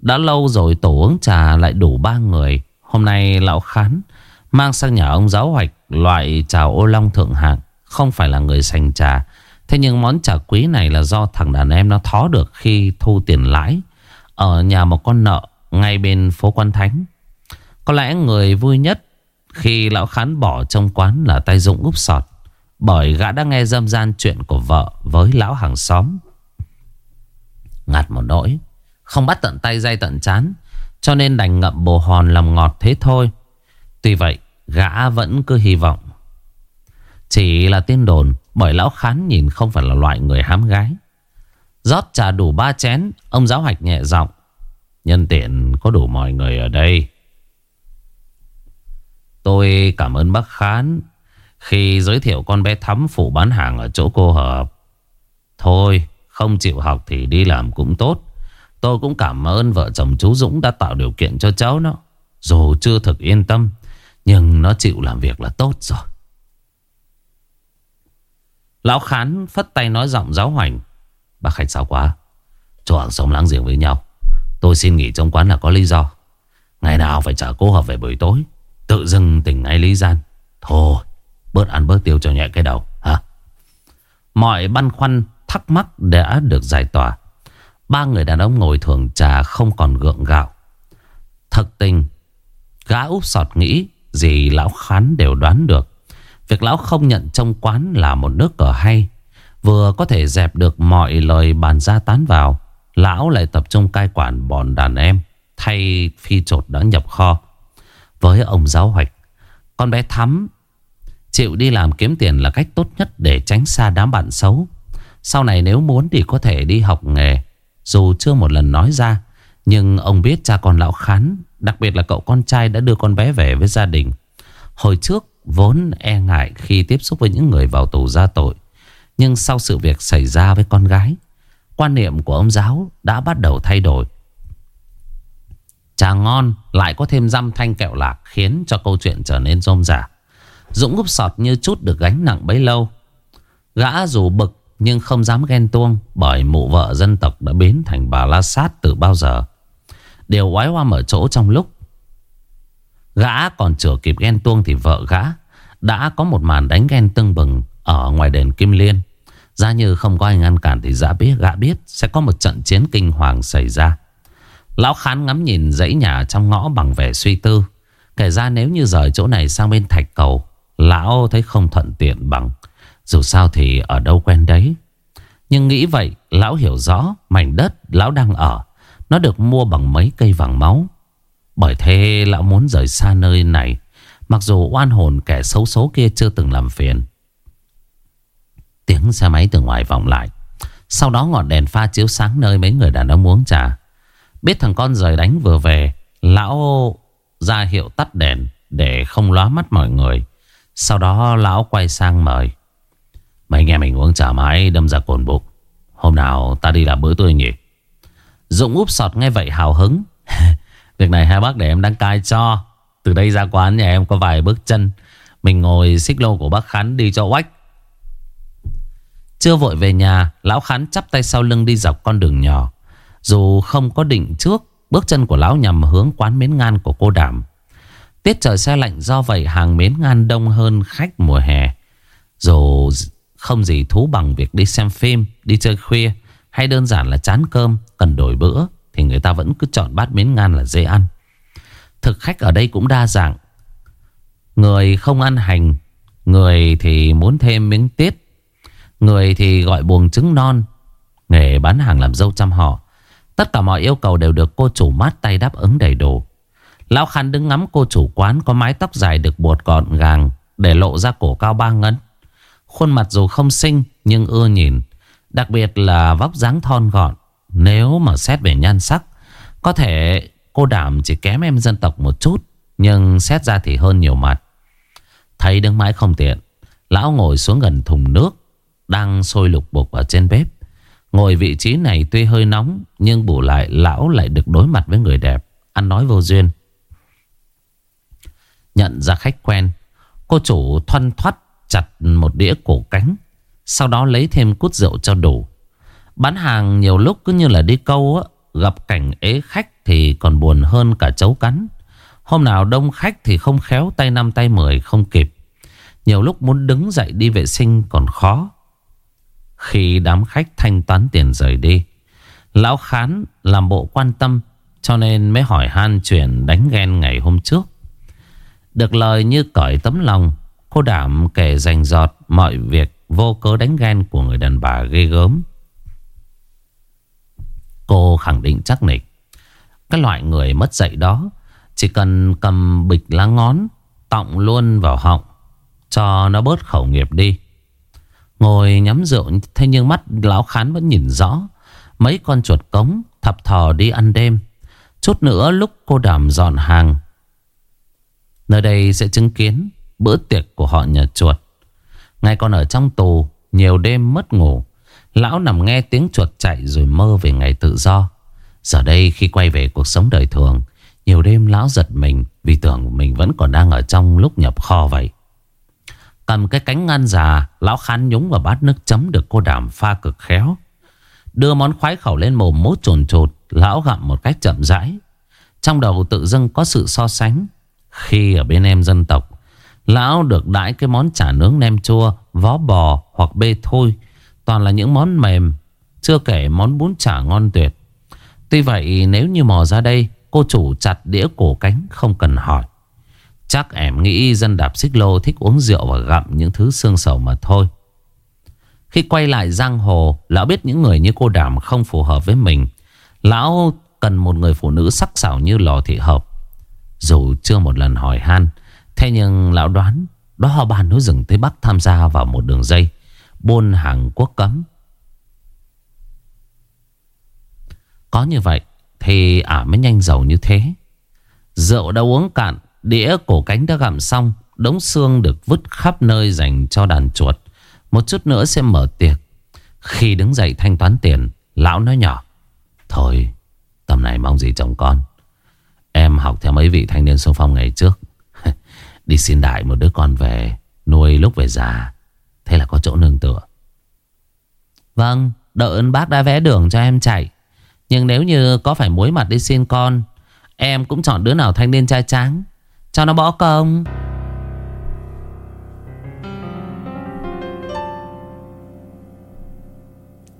Đã lâu rồi tổ uống trà lại đủ ba người. Hôm nay lão khán, Mang sang nhà ông giáo hoạch. Loại trà ô long thượng hạng Không phải là người sành trà. Thế nhưng món trà quý này là do thằng đàn em nó thó được khi thu tiền lãi. Ở nhà một con nợ Ngay bên phố quan thánh. Có lẽ người vui nhất Khi lão khán bỏ trong quán là tay Dũng úp sọt, Bởi gã đã nghe dâm gian chuyện của vợ Với lão hàng xóm. Ngạt một nỗi, Không bắt tận tay dây tận chán, Cho nên đành ngậm bồ hòn làm ngọt thế thôi. Tuy vậy gã vẫn cứ hy vọng. Chỉ là tin đồn, Bởi lão khán nhìn không phải là loại người hám gái. Rót trà đủ ba chén, Ông giáo hoạch nhẹ giọng. Nhân tiện có đủ mọi người ở đây. Tôi cảm ơn bác Khán Khi giới thiệu con bé Thắm phụ bán hàng ở chỗ cô hợp. Thôi, không chịu học thì đi làm cũng tốt. Tôi cũng cảm ơn vợ chồng chú Dũng đã tạo điều kiện cho cháu nó. Dù chưa thực yên tâm nhưng nó chịu làm việc là tốt rồi. Lão Khán phất tay nói giọng giáo hoành. Bác khách sao quá? Cho hàng sống láng giềng với nhau. Tôi xin nghỉ trong quán là có lý do. Ngày nào phải trả cô hợp về buổi tối. Tự dưng tỉnh ngay lý gian. Thôi, bớt ăn bớt tiêu cho nhẹ cái đầu, hả? Mọi băn khoăn, thắc mắc đã được giải tỏa. Ba người đàn ông ngồi thường trà không còn gượng gạo. Thật tình, Gã úp sọt nghĩ gì lão khán đều đoán được. Việc lão không nhận trong quán là một nước cờ hay. Vừa có thể dẹp được mọi lời bàn ra tán vào, Lão lại tập trung cai quản bọn đàn em, Thay phi trột đã nhập kho. Với ông giáo hoạch, Con bé Thắm, Chịu đi làm kiếm tiền là cách tốt nhất Để tránh xa đám bạn xấu. Sau này nếu muốn thì có thể đi học nghề, Dù chưa một lần nói ra, Nhưng ông biết cha con lão khán Đặc biệt là cậu con trai đã đưa con bé về với gia đình. Hồi trước, vốn e ngại khi tiếp xúc với những người vào tù ra tội. Nhưng sau sự việc xảy ra với con gái, Quan niệm của ông giáo đã bắt đầu thay đổi. Trà ngon lại có thêm răm thanh kẹo lạc Khiến cho câu chuyện trở nên rôm rả. Dũng úp sọt như chút được gánh nặng bấy lâu. Gã dù bực nhưng không dám ghen tuông Bởi mụ vợ dân tộc đã biến thành bà la sát từ bao giờ. Điều oái hoa mở chỗ trong lúc. Gã còn chưa kịp ghen tuông thì vợ gã Đã có một màn đánh ghen tưng bừng Ở ngoài đền Kim Liên. Ra như không có anh ngăn cản thì gã biết Gã biết sẽ có một trận chiến kinh hoàng xảy ra. Lão Khán ngắm nhìn dãy nhà trong ngõ bằng vẻ suy tư, Kể ra nếu như rời chỗ này sang bên thạch cầu, Lão thấy không thuận tiện bằng. Dù sao thì ở đâu quen đấy. Nhưng nghĩ vậy, Lão hiểu rõ mảnh đất lão đang ở. Nó được mua bằng mấy cây vàng máu. Bởi thế lão muốn rời xa nơi này, Mặc dù oan hồn kẻ xấu số kia chưa từng làm phiền. Tiếng xe máy từ ngoài vọng lại. Sau đó ngọn đèn pha chiếu sáng nơi mấy người đàn ông uống trà. Biết thằng con rời đánh vừa về, Lão ra hiệu tắt đèn Để không lóa mắt mọi người. Sau đó lão quay sang mời. Mấy nghe mình uống trà mãi, đâm ra cồn bụng. Hôm nào ta đi làm bữa tươi nhỉ? Dũng úp sọt nghe vậy hào hứng. Việc này hai bác để em đăng cai cho. Từ đây ra quán nhà em có vài bước chân. Mình ngồi xích lô của bác khán đi cho oách. Chưa vội về nhà Lão khán chắp tay sau lưng đi dọc con đường nhỏ. Dù không có định trước Bước chân của lão nhằm hướng quán miến ngan của cô đảm Tiết trời xe lạnh do vậy hàng miến ngan đông hơn khách mùa hè. Dù không gì thú bằng việc đi xem phim, đi chơi khuya hay đơn giản là chán cơm, cần đổi bữa Thì người ta vẫn cứ chọn bát miến ngan là dễ ăn. Thực khách ở đây cũng đa dạng. Người không ăn hành Người thì muốn thêm miếng tiết. Người thì gọi buồng trứng non Nghề bán hàng làm dâu chăm họ. Tất cả mọi yêu cầu đều được cô chủ mát tay đáp ứng đầy đủ. Lão Khăn đứng ngắm cô chủ quán có mái tóc dài được buộc gọn gàng Để lộ ra cổ cao ba ngấn. Khuôn mặt dù không xinh nhưng ưa nhìn. Đặc biệt là vóc dáng thon gọn, Nếu mà xét về nhan sắc, Có thể cô đảm chỉ kém em dân tộc một chút, Nhưng xét ra thì hơn nhiều mặt. Thấy đứng mãi không tiện, Lão ngồi xuống gần thùng nước, Đang sôi lục bục ở trên bếp. Ngồi vị trí này tuy hơi nóng, Nhưng bù lại lão lại được đối mặt với người đẹp, Ăn nói vô duyên. Nhận ra khách quen, Cô chủ thoăn thoắt chặt một đĩa cổ cánh sau đó lấy thêm cút rượu cho đủ. Bán hàng nhiều lúc cứ như là đi câu á, Gặp cảnh ế khách thì còn buồn hơn cả chấu cắn. Hôm nào đông khách thì không khéo tay năm tay mười không kịp. Nhiều lúc muốn đứng dậy đi vệ sinh còn khó. Khi đám khách thanh toán tiền rời đi, Lão Khán làm bộ quan tâm, Cho nên mới hỏi han chuyện đánh ghen ngày hôm trước. Được lời như cởi tấm lòng, Cô đảm kể rành giọt mọi việc vô cớ đánh ghen của người đàn bà ghê gớm. Cô khẳng định chắc nịch. Cái loại người mất dạy đó, chỉ cần cầm bịch lá ngón, tọng luôn vào họng, cho nó bớt khẩu nghiệp đi. Ngồi nhắm rượu, thế nhưng mắt lão khán vẫn nhìn rõ mấy con chuột cống thập thò đi ăn đêm. Chút nữa lúc cô đảm dọn hàng, Nơi đây sẽ chứng kiến bữa tiệc của họ nhà chuột. Ngay còn ở trong tù, nhiều đêm mất ngủ. Lão nằm nghe tiếng chuột chạy rồi mơ về ngày tự do. Giờ đây khi quay về cuộc sống đời thường, nhiều đêm lão giật mình vì tưởng mình vẫn còn đang ở trong lúc nhập kho vậy. Cầm cái cánh ngăn già, lão khán nhúng vào bát nước chấm được cô đảm pha cực khéo. Đưa món khoái khẩu lên mồm mốt trồn trột, lão gặm một cách chậm rãi. Trong đầu tự dưng có sự so sánh. Khi ở bên em dân tộc, Lão được đãi cái món chả nướng nem chua, Vó bò hoặc bê thôi. Toàn là những món mềm, Chưa kể món bún chả ngon tuyệt. Tuy vậy, nếu như mò ra đây, Cô chủ chặt đĩa cổ cánh không cần hỏi. Chắc em nghĩ dân đạp xích lô thích uống rượu và gặm những thứ xương sầu mà thôi. Khi quay lại giang hồ, Lão biết những người như cô Đảm không phù hợp với mình. Lão cần một người phụ nữ sắc sảo như lò thị hợp. Dù chưa một lần hỏi han Thế nhưng lão đoán, Đó họ bàn núi rừng Tây Bắc tham gia vào một đường dây, Buôn hàng quốc cấm. Có như vậy Thì ả mới nhanh giàu như thế. Rượu đã uống cạn, Đĩa cổ cánh đã gặm xong, Đống xương được vứt khắp nơi dành cho đàn chuột. Một chút nữa sẽ mở tiệc. Khi đứng dậy thanh toán tiền, Lão nói nhỏ, Thôi, tầm này mong gì chồng con, Em học theo mấy vị thanh niên xung phong ngày trước. Đi xin đại một đứa con về Nuôi lúc về già. Thế là có chỗ nương tựa. Vâng Đợi ơn bác đã vẽ đường cho em chạy. Nhưng nếu như có phải muối mặt đi xin con Em cũng chọn đứa nào thanh niên trai tráng, Cho nó bỏ công.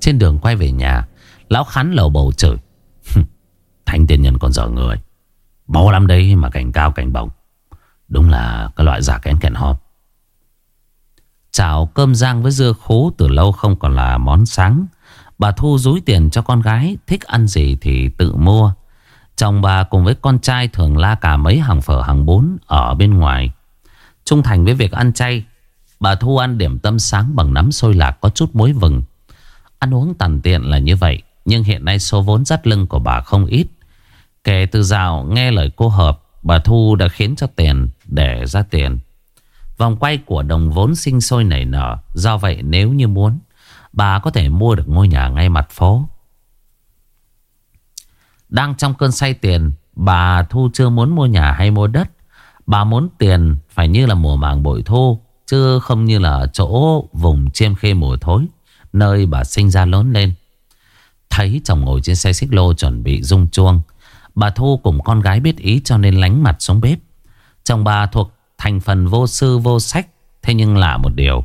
Trên đường quay về nhà Lão khắn lầu bầu chửi Thanh tiên nhân còn dở người. Bó lắm đấy mà cảnh cao cảnh bồng Đúng là cái loại giả kén kẹn họp Chảo cơm rang với dưa khố từ lâu không còn là món sáng Bà Thu rúi tiền cho con gái Thích ăn gì thì tự mua Chồng bà cùng với con trai thường la cả mấy hàng phở hàng bún ở bên ngoài. Trung thành với việc ăn chay, bà Thu ăn điểm tâm sáng bằng nắm sôi lạc có chút muối vừng. Ăn uống tàn tiện là như vậy, nhưng hiện nay số vốn dắt lưng của bà không ít. Kể từ dạo nghe lời cô Hợp, bà Thu đã khiến cho tiền để ra tiền. Vòng quay của đồng vốn sinh sôi nảy nở, do vậy nếu như muốn, bà có thể mua được ngôi nhà ngay mặt phố. Đang trong cơn say tiền Bà Thu chưa muốn mua nhà hay mua đất Bà muốn tiền phải như là mùa màng bội thu Chứ không như là chỗ vùng chiêm khê mùa thối Nơi bà sinh ra lớn lên Thấy chồng ngồi trên xe xích lô chuẩn bị rung chuông Bà Thu cùng con gái biết ý cho nên lánh mặt xuống bếp Chồng bà thuộc thành phần vô sư, vô sách, Thế nhưng là một điều.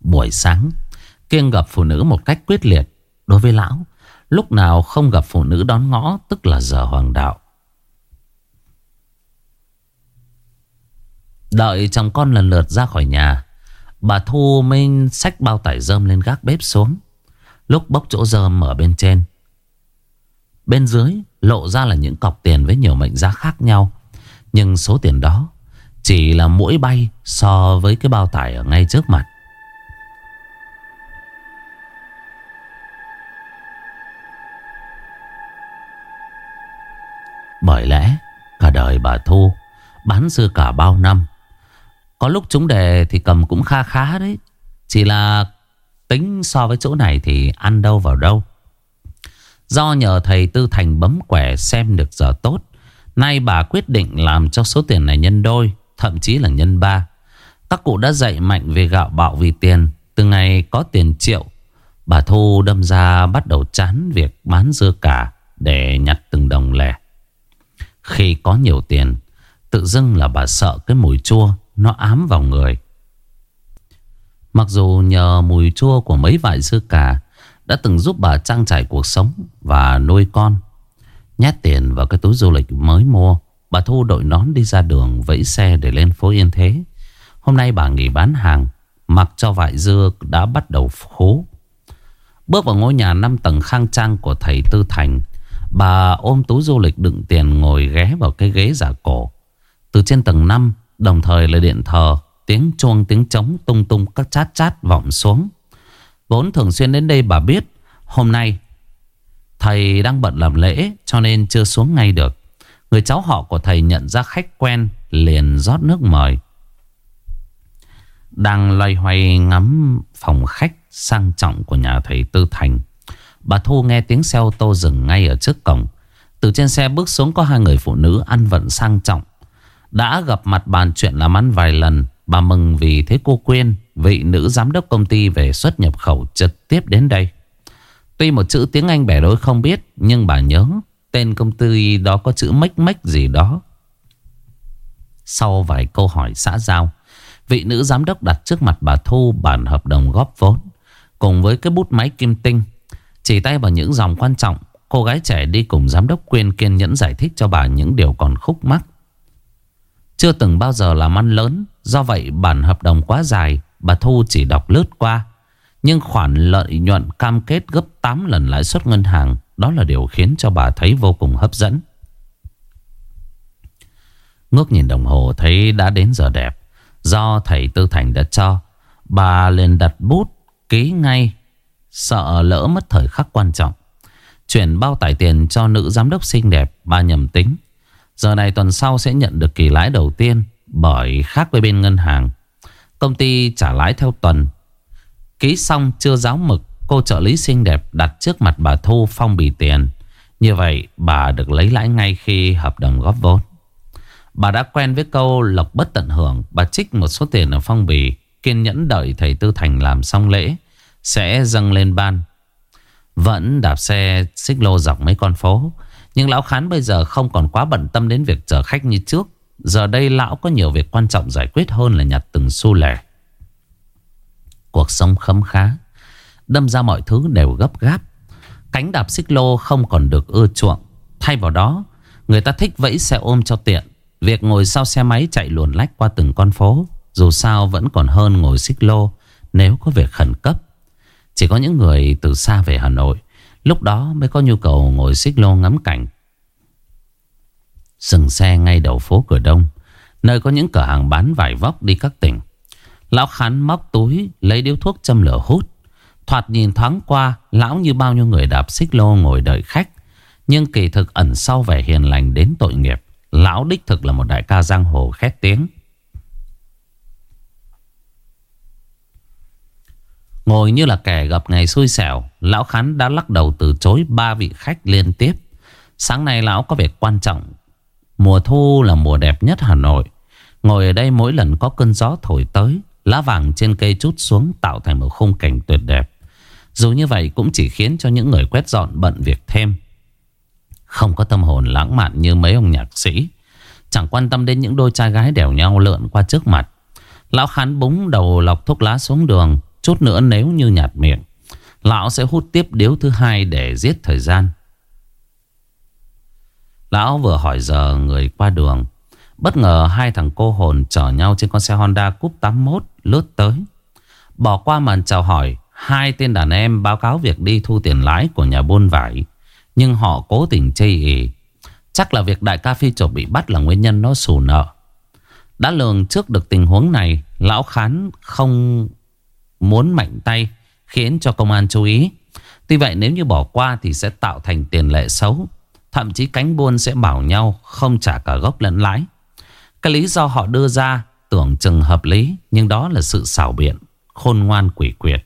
Buổi sáng kiên gặp phụ nữ một cách quyết liệt. Đối với lão, Lúc nào không gặp phụ nữ đón ngõ, Tức là giờ hoàng đạo. Đợi chồng con lần lượt ra khỏi nhà, Bà Thu Minh xách bao tải rơm lên gác bếp xuống. Lúc bốc chỗ rơm ở bên trên, Bên dưới lộ ra là những cọc tiền với nhiều mệnh giá khác nhau. Nhưng số tiền đó chỉ là mũi bay so với cái bao tải ở ngay trước mặt Bởi lẽ cả đời bà Thu bán dưa cả bao năm. Có lúc chúng đề thì cầm cũng kha khá đấy. Chỉ là tính so với chỗ này thì ăn đâu vào đâu. Do nhờ thầy Tư Thành bấm quẻ xem được giờ tốt. Nay bà quyết định làm cho số tiền này nhân đôi, thậm chí là nhân ba. Các cụ đã dạy mạnh về gạo bạo vì tiền. Từ ngày có tiền triệu, bà Thu đâm ra bắt đầu chán việc bán dưa cả để nhặt từng đồng lẻ. Khi có nhiều tiền Tự dưng là bà sợ cái mùi chua Nó ám vào người Mặc dù nhờ mùi chua của mấy vải dưa cà Đã từng giúp bà trang trải cuộc sống Và nuôi con Nhét tiền vào cái túi du lịch mới mua Bà Thu đội nón đi ra đường Vẫy xe để lên phố Yên Thế Hôm nay bà nghỉ bán hàng Mặc cho vải dưa đã bắt đầu khố Bước vào ngôi nhà 5 tầng khang trang của thầy Tư Thành Bà ôm túi du lịch đựng tiền ngồi ghé vào cái ghế giả cổ. Từ trên tầng 5, đồng thời là điện thờ, tiếng chuông tiếng trống tung tung các chát chát vọng xuống. Vốn thường xuyên đến đây bà biết, hôm nay thầy đang bận làm lễ cho nên chưa xuống ngay được. Người cháu họ của thầy nhận ra khách quen liền rót nước mời. Đang loay hoay ngắm phòng khách sang trọng của nhà thầy Tư Thành. Bà Thu nghe tiếng xe ô tô dừng ngay ở trước cổng. Từ trên xe bước xuống có hai người phụ nữ ăn vận sang trọng. Đã gặp mặt bàn chuyện làm ăn vài lần. Bà mừng vì thế cô Quyên, vị nữ giám đốc công ty về xuất nhập khẩu trực tiếp đến đây. Tuy một chữ tiếng Anh bẻ đôi không biết, nhưng bà nhớ tên công ty đó có chữ mách mách gì đó. Sau vài câu hỏi xã giao, vị nữ giám đốc đặt trước mặt bà Thu bản hợp đồng góp vốn, cùng với cái bút máy kim tinh chỉ tay vào những dòng quan trọng. Cô gái trẻ đi cùng giám đốc Quyên kiên nhẫn giải thích cho bà những điều còn khúc mắc. Chưa từng bao giờ làm ăn lớn Do vậy bản hợp đồng quá dài Bà Thu chỉ đọc lướt qua. Nhưng khoản lợi nhuận cam kết gấp 8 lần lãi suất ngân hàng, Đó là điều khiến cho bà thấy vô cùng hấp dẫn. Ngước nhìn đồng hồ thấy đã đến giờ đẹp. Do thầy Tư Thành đã cho, Bà lên đặt bút ký ngay, Sợ lỡ mất thời khắc quan trọng. Chuyển bao tải tiền cho nữ giám đốc xinh đẹp, Bà nhầm tính. Giờ này tuần sau sẽ nhận được kỳ lãi đầu tiên Bởi khác với bên ngân hàng. Công ty trả lãi theo tuần Ký xong chưa giáo mực, Cô trợ lý xinh đẹp đặt trước mặt bà Thu phong bì tiền. Như vậy, bà được lấy lãi ngay khi hợp đồng góp vốn. Bà đã quen với câu lộc bất tận hưởng. Bà trích một số tiền ở phong bì, Kiên nhẫn đợi thầy Tư Thành làm xong lễ, Sẽ dâng lên ban. Vẫn đạp xe xích lô dọc mấy con phố. Nhưng lão khán bây giờ không còn quá bận tâm đến việc chở khách như trước. Giờ đây lão có nhiều việc quan trọng giải quyết hơn là nhặt từng xu lẻ. Cuộc sống khấm khá. Đâm ra mọi thứ đều gấp gáp. Cánh đạp xích lô không còn được ưa chuộng. Thay vào đó, Người ta thích vẫy xe ôm cho tiện. Việc ngồi sau xe máy chạy luồn lách qua từng con phố, Dù sao vẫn còn hơn ngồi xích lô, Nếu có việc khẩn cấp. Chỉ có những người từ xa về Hà Nội, Lúc đó mới có nhu cầu ngồi xích lô ngắm cảnh. Dừng xe ngay đầu phố cửa đông, Nơi có những cửa hàng bán vải vóc đi các tỉnh. Lão Khán móc túi, Lấy điếu thuốc châm lửa hút. Thoạt nhìn thoáng qua, Lão như bao nhiêu người đạp xích lô ngồi đợi khách. Nhưng kỳ thực ẩn sau vẻ hiền lành đến tội nghiệp, Lão đích thực là một đại ca giang hồ khét tiếng. Ngồi như là kẻ gặp ngày xui xẻo, Lão Khán đã lắc đầu từ chối ba vị khách liên tiếp. Sáng nay lão có việc quan trọng. Mùa thu là mùa đẹp nhất Hà Nội. Ngồi ở đây mỗi lần có cơn gió thổi tới Lá vàng trên cây chút xuống tạo thành một khung cảnh tuyệt đẹp. Dù như vậy cũng chỉ khiến cho những người quét dọn bận việc thêm. Không có tâm hồn lãng mạn như mấy ông nhạc sĩ. Chẳng quan tâm đến những đôi trai gái đèo nhau lượn qua trước mặt. Lão khán búng đầu lọc thuốc lá xuống đường, Chút nữa nếu như nhạt miệng. Lão sẽ hút tiếp điếu thứ hai để giết thời gian. Lão vừa hỏi giờ người qua đường Bất ngờ hai thằng cô hồn chở nhau trên con xe Honda Cúp 81 lướt tới. Bỏ qua màn chào hỏi, hai tên đàn em báo cáo việc đi thu tiền lãi của nhà buôn vải. Nhưng họ cố tình chây ý. Chắc là việc đại ca phi trộm bị bắt là nguyên nhân nó xù nợ. Đã lường trước được tình huống này, lão khán không muốn mạnh tay khiến cho công an chú ý. Tuy vậy nếu như bỏ qua thì sẽ tạo thành tiền lệ xấu. Thậm chí cánh buôn sẽ bảo nhau không trả cả gốc lẫn lãi. Cái lý do họ đưa ra tưởng chừng hợp lý, Nhưng đó là sự xảo biện, Khôn ngoan quỷ quyệt.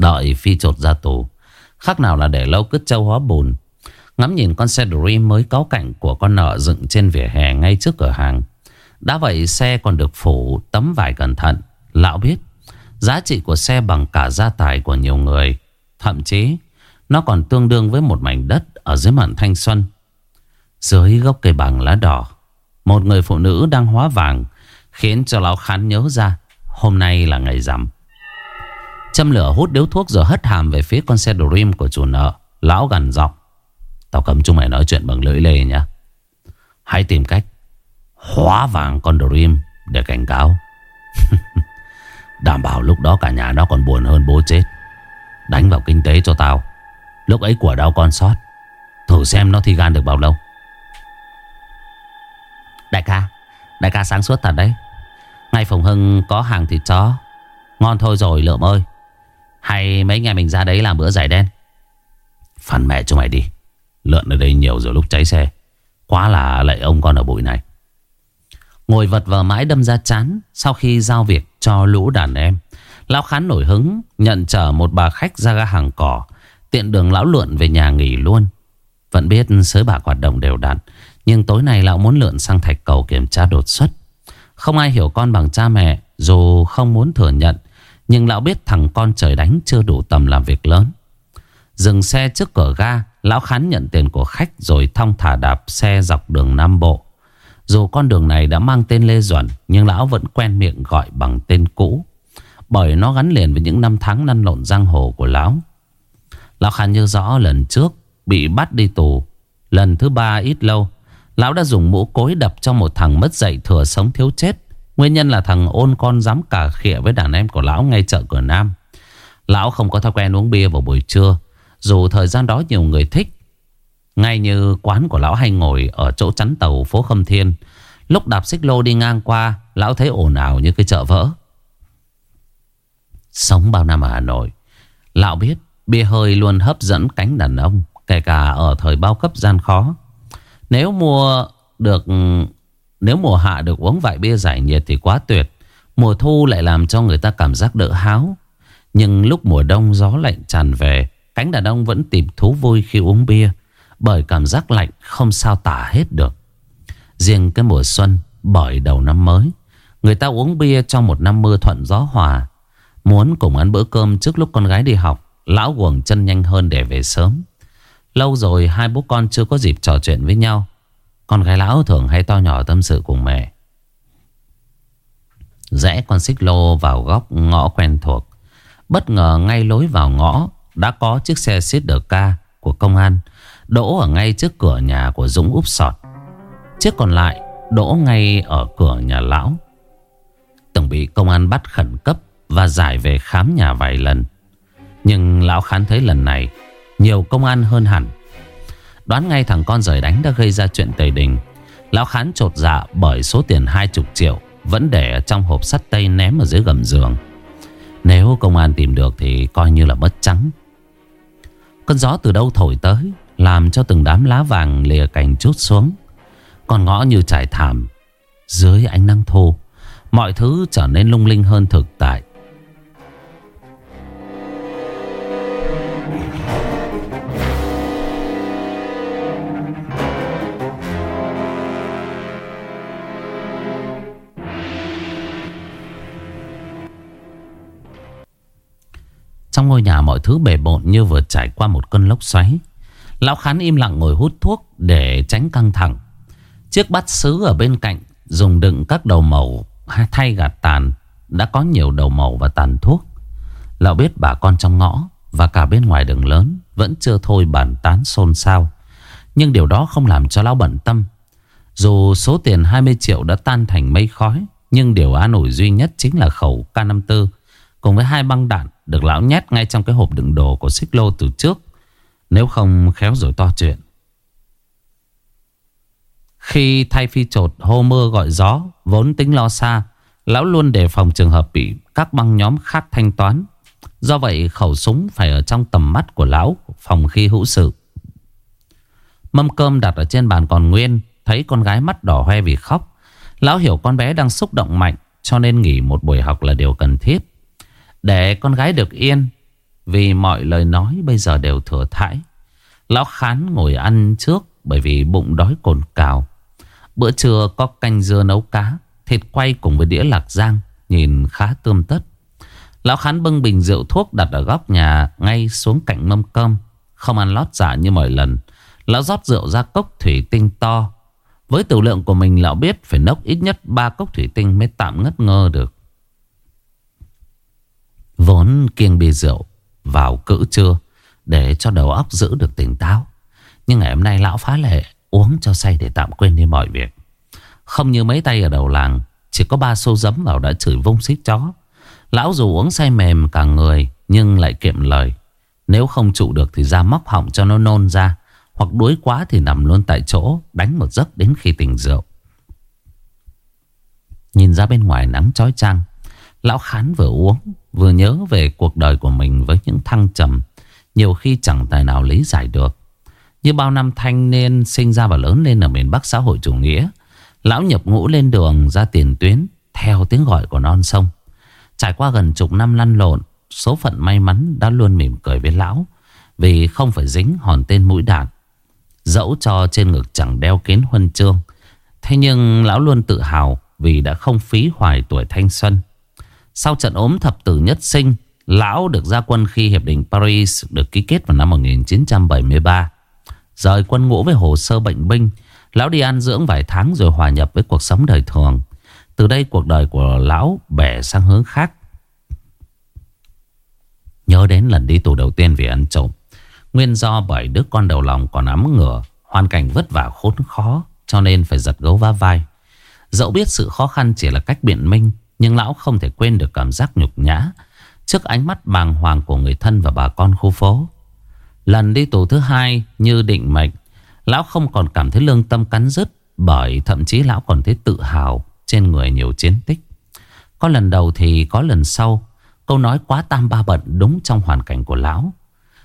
Đợi phi trột ra tù Khác nào là để lâu cứt châu hóa bùn. Ngắm nhìn con xe Dream mới có cảnh của con nợ dựng trên vỉa hè ngay trước cửa hàng. Đã vậy xe còn được phủ tấm vải cẩn thận. Lão biết, Giá trị của xe bằng cả gia tài của nhiều người. Thậm chí, Nó còn tương đương với một mảnh đất Ở dưới mạn thanh xuân. Dưới gốc cây bằng lá đỏ một người phụ nữ đang hóa vàng Khiến cho lão khán nhớ ra, Hôm nay là ngày rằm. Châm lửa hút điếu thuốc rồi hất hàm về phía con xe Dream của chủ nợ, Lão gần giọng. Tao cấm chúng mày nói chuyện bằng lưỡi lê nhá. Hãy tìm cách Hóa vàng con Dream Để cảnh cáo. Đảm bảo lúc đó cả nhà nó còn buồn hơn bố chết. Đánh vào kinh tế cho tao. Lúc ấy của đau con sót Thử xem nó thi gan được bao lâu. Đại ca Đại ca sáng suốt thật đấy. Ngay Phùng Hưng có hàng thịt chó. Ngon thôi rồi, lượm ơi. Hay mấy ngày mình ra đấy làm bữa giải đen. Phần mẹ cho mày đi. Lợn ở đây nhiều rồi lúc cháy xe. Quá là lại ông con ở bụi này. Ngồi vật vờ mãi đâm ra chán Sau khi giao việc cho lũ đàn em. Lão khán nổi hứng, Nhận chở một bà khách ra ga hàng cỏ. Tiện đường lão luận về nhà nghỉ luôn. Vẫn biết sới bạc hoạt động đều đặn nhưng tối nay lão muốn lượn sang thạch cầu kiểm tra đột xuất. Không ai hiểu con bằng cha mẹ, Dù không muốn thừa nhận, Nhưng lão biết thằng con trời đánh chưa đủ tầm làm việc lớn. Dừng xe trước cửa ga, Lão khán nhận tiền của khách Rồi thong thả đạp xe dọc đường Nam Bộ. Dù con đường này đã mang tên Lê Duẩn, Nhưng lão vẫn quen miệng gọi bằng tên cũ, Bởi nó gắn liền với những năm tháng năn lộn giang hồ của lão. Lão khán nhớ rõ lần trước Bị bắt đi tù, Lần thứ ba ít lâu Lão đã dùng mũ cối đập cho một thằng mất dạy thừa sống thiếu chết Nguyên nhân là thằng ôn con dám cà khịa với đàn em của lão ngay chợ cửa Nam. Lão không có thói quen uống bia vào buổi trưa. Dù thời gian đó nhiều người thích. Ngay như quán của lão hay ngồi ở chỗ chắn tàu phố Khâm Thiên. Lúc đạp xích lô đi ngang qua, lão thấy ồn ào như cái chợ vỡ. Sống bao năm ở Hà Nội, lão biết bia hơi luôn hấp dẫn cánh đàn ông, kể cả ở thời bao cấp gian khó. Nếu mua được nếu mùa hạ được uống vài bia giải nhiệt thì quá tuyệt. Mùa thu lại làm cho người ta cảm giác đỡ háo. Nhưng lúc mùa đông gió lạnh tràn về, cánh đàn ông vẫn tìm thú vui khi uống bia. Bởi cảm giác lạnh không sao tả hết được. Riêng cái mùa xuân, bởi đầu năm mới, người ta uống bia trong một năm mưa thuận gió hòa. Muốn cùng ăn bữa cơm trước lúc con gái đi học, lão quần chân nhanh hơn để về sớm. Lâu rồi hai bố con chưa có dịp trò chuyện với nhau. Con gái lão thường hay to nhỏ tâm sự cùng mẹ. Rẽ con xích lô vào góc ngõ quen thuộc. Bất ngờ ngay lối vào ngõ Đã có chiếc xe xít đờ ca của công an Đỗ ở ngay trước cửa nhà của Dũng úp sọt. Chiếc còn lại đỗ ngay ở cửa nhà lão. Từng bị công an bắt khẩn cấp Và giải về khám nhà vài lần. Nhưng lão khán thấy lần này nhiều công an hơn hẳn. Đoán ngay thằng con rời đánh đã gây ra chuyện tề đình. Lão Khán trột dạ bởi số tiền 20 triệu Vẫn để ở trong hộp sắt tây ném ở dưới gầm giường. Nếu công an tìm được thì coi như là mất trắng. Cơn gió từ đâu thổi tới, Làm cho từng đám lá vàng lìa cành chút xuống. Còn ngõ như trải thảm, Dưới ánh nắng thô, Mọi thứ trở nên lung linh hơn thực tại. Trong ngôi nhà mọi thứ bề bộn như vừa trải qua một cơn lốc xoáy. Lão Khán im lặng ngồi hút thuốc để tránh căng thẳng. Chiếc bát sứ ở bên cạnh dùng đựng các đầu màu thay gạt tàn đã có nhiều đầu màu và tàn thuốc. Lão biết bà con trong ngõ và cả bên ngoài đường lớn vẫn chưa thôi bàn tán xôn xao. Nhưng điều đó không làm cho lão bận tâm. Dù số tiền 20 triệu đã tan thành mây khói, nhưng điều an ủi duy nhất chính là khẩu K54 cùng với hai băng đạn được lão nhét ngay trong cái hộp đựng đồ của xích lô từ trước. Nếu không khéo rồi to chuyện. Khi thay phi trột hô mưa gọi gió, vốn tính lo xa, lão luôn đề phòng trường hợp bị các băng nhóm khác thanh toán. Do vậy khẩu súng phải ở trong tầm mắt của lão phòng khi hữu sự. Mâm cơm đặt ở trên bàn còn nguyên, thấy con gái mắt đỏ hoe vì khóc. Lão hiểu con bé đang xúc động mạnh cho nên nghỉ một buổi học là điều cần thiết. Để con gái được yên, Vì mọi lời nói bây giờ đều thừa thãi. Lão Khán ngồi ăn trước Bởi vì bụng đói cồn cào. Bữa trưa có canh dưa nấu cá, Thịt quay cùng với đĩa lạc giang, Nhìn khá tươm tất. Lão Khán bưng bình rượu thuốc đặt ở góc nhà, Ngay xuống cạnh mâm cơm. Không ăn lót dạ như mọi lần. Lão rót rượu ra cốc thủy tinh to. Với tiểu lượng của mình, lão biết Phải nốc ít nhất 3 cốc thủy tinh mới tạm ngất ngơ được. Vốn kiêng bia rượu vào cữ trưa để cho đầu óc giữ được tỉnh táo. Nhưng ngày hôm nay lão phá lệ uống cho say để tạm quên đi mọi việc. Không như mấy tay ở đầu làng, chỉ có ba xô dấm vào đã chửi vung xích chó. Lão dù uống say mềm cả người nhưng lại kiệm lời. Nếu không trụ được thì ra móc họng cho nó nôn ra. Hoặc đuối quá thì nằm luôn tại chỗ đánh một giấc đến khi tỉnh rượu. Nhìn ra bên ngoài nắng chói chang Lão Khán vừa uống, Vừa nhớ về cuộc đời của mình với những thăng trầm, Nhiều khi chẳng tài nào lý giải được. Như bao năm thanh niên sinh ra và lớn lên ở miền Bắc xã hội chủ nghĩa, Lão nhập ngũ lên đường ra tiền tuyến Theo tiếng gọi của non sông. Trải qua gần chục năm lăn lộn, Số phận may mắn đã luôn mỉm cười với lão Vì không phải dính hòn tên mũi đạn, Dẫu cho trên ngực chẳng đeo kiến huân chương. Thế nhưng lão luôn tự hào Vì đã không phí hoài tuổi thanh xuân sau trận ốm thập tử nhất sinh, Lão được ra quân khi Hiệp định Paris được ký kết vào năm 1973. Rời quân ngũ với hồ sơ bệnh binh, Lão đi ăn dưỡng vài tháng rồi hòa nhập với cuộc sống đời thường. Từ đây cuộc đời của Lão bẻ sang hướng khác. Nhớ đến lần đi tù đầu tiên vì ăn trộm. Nguyên do bởi đứa con đầu lòng còn ấm ngửa, hoàn cảnh vất vả khốn khó cho nên phải giật gấu vá vai. Dẫu biết sự khó khăn chỉ là cách biện minh nhưng lão không thể quên được cảm giác nhục nhã Trước ánh mắt bàng hoàng của người thân và bà con khu phố. Lần đi tù thứ hai như định mệnh, Lão không còn cảm thấy lương tâm cắn rứt, Bởi thậm chí lão còn thấy tự hào Trên người nhiều chiến tích. Có lần đầu thì có lần sau, Câu nói quá tam ba bận đúng trong hoàn cảnh của lão.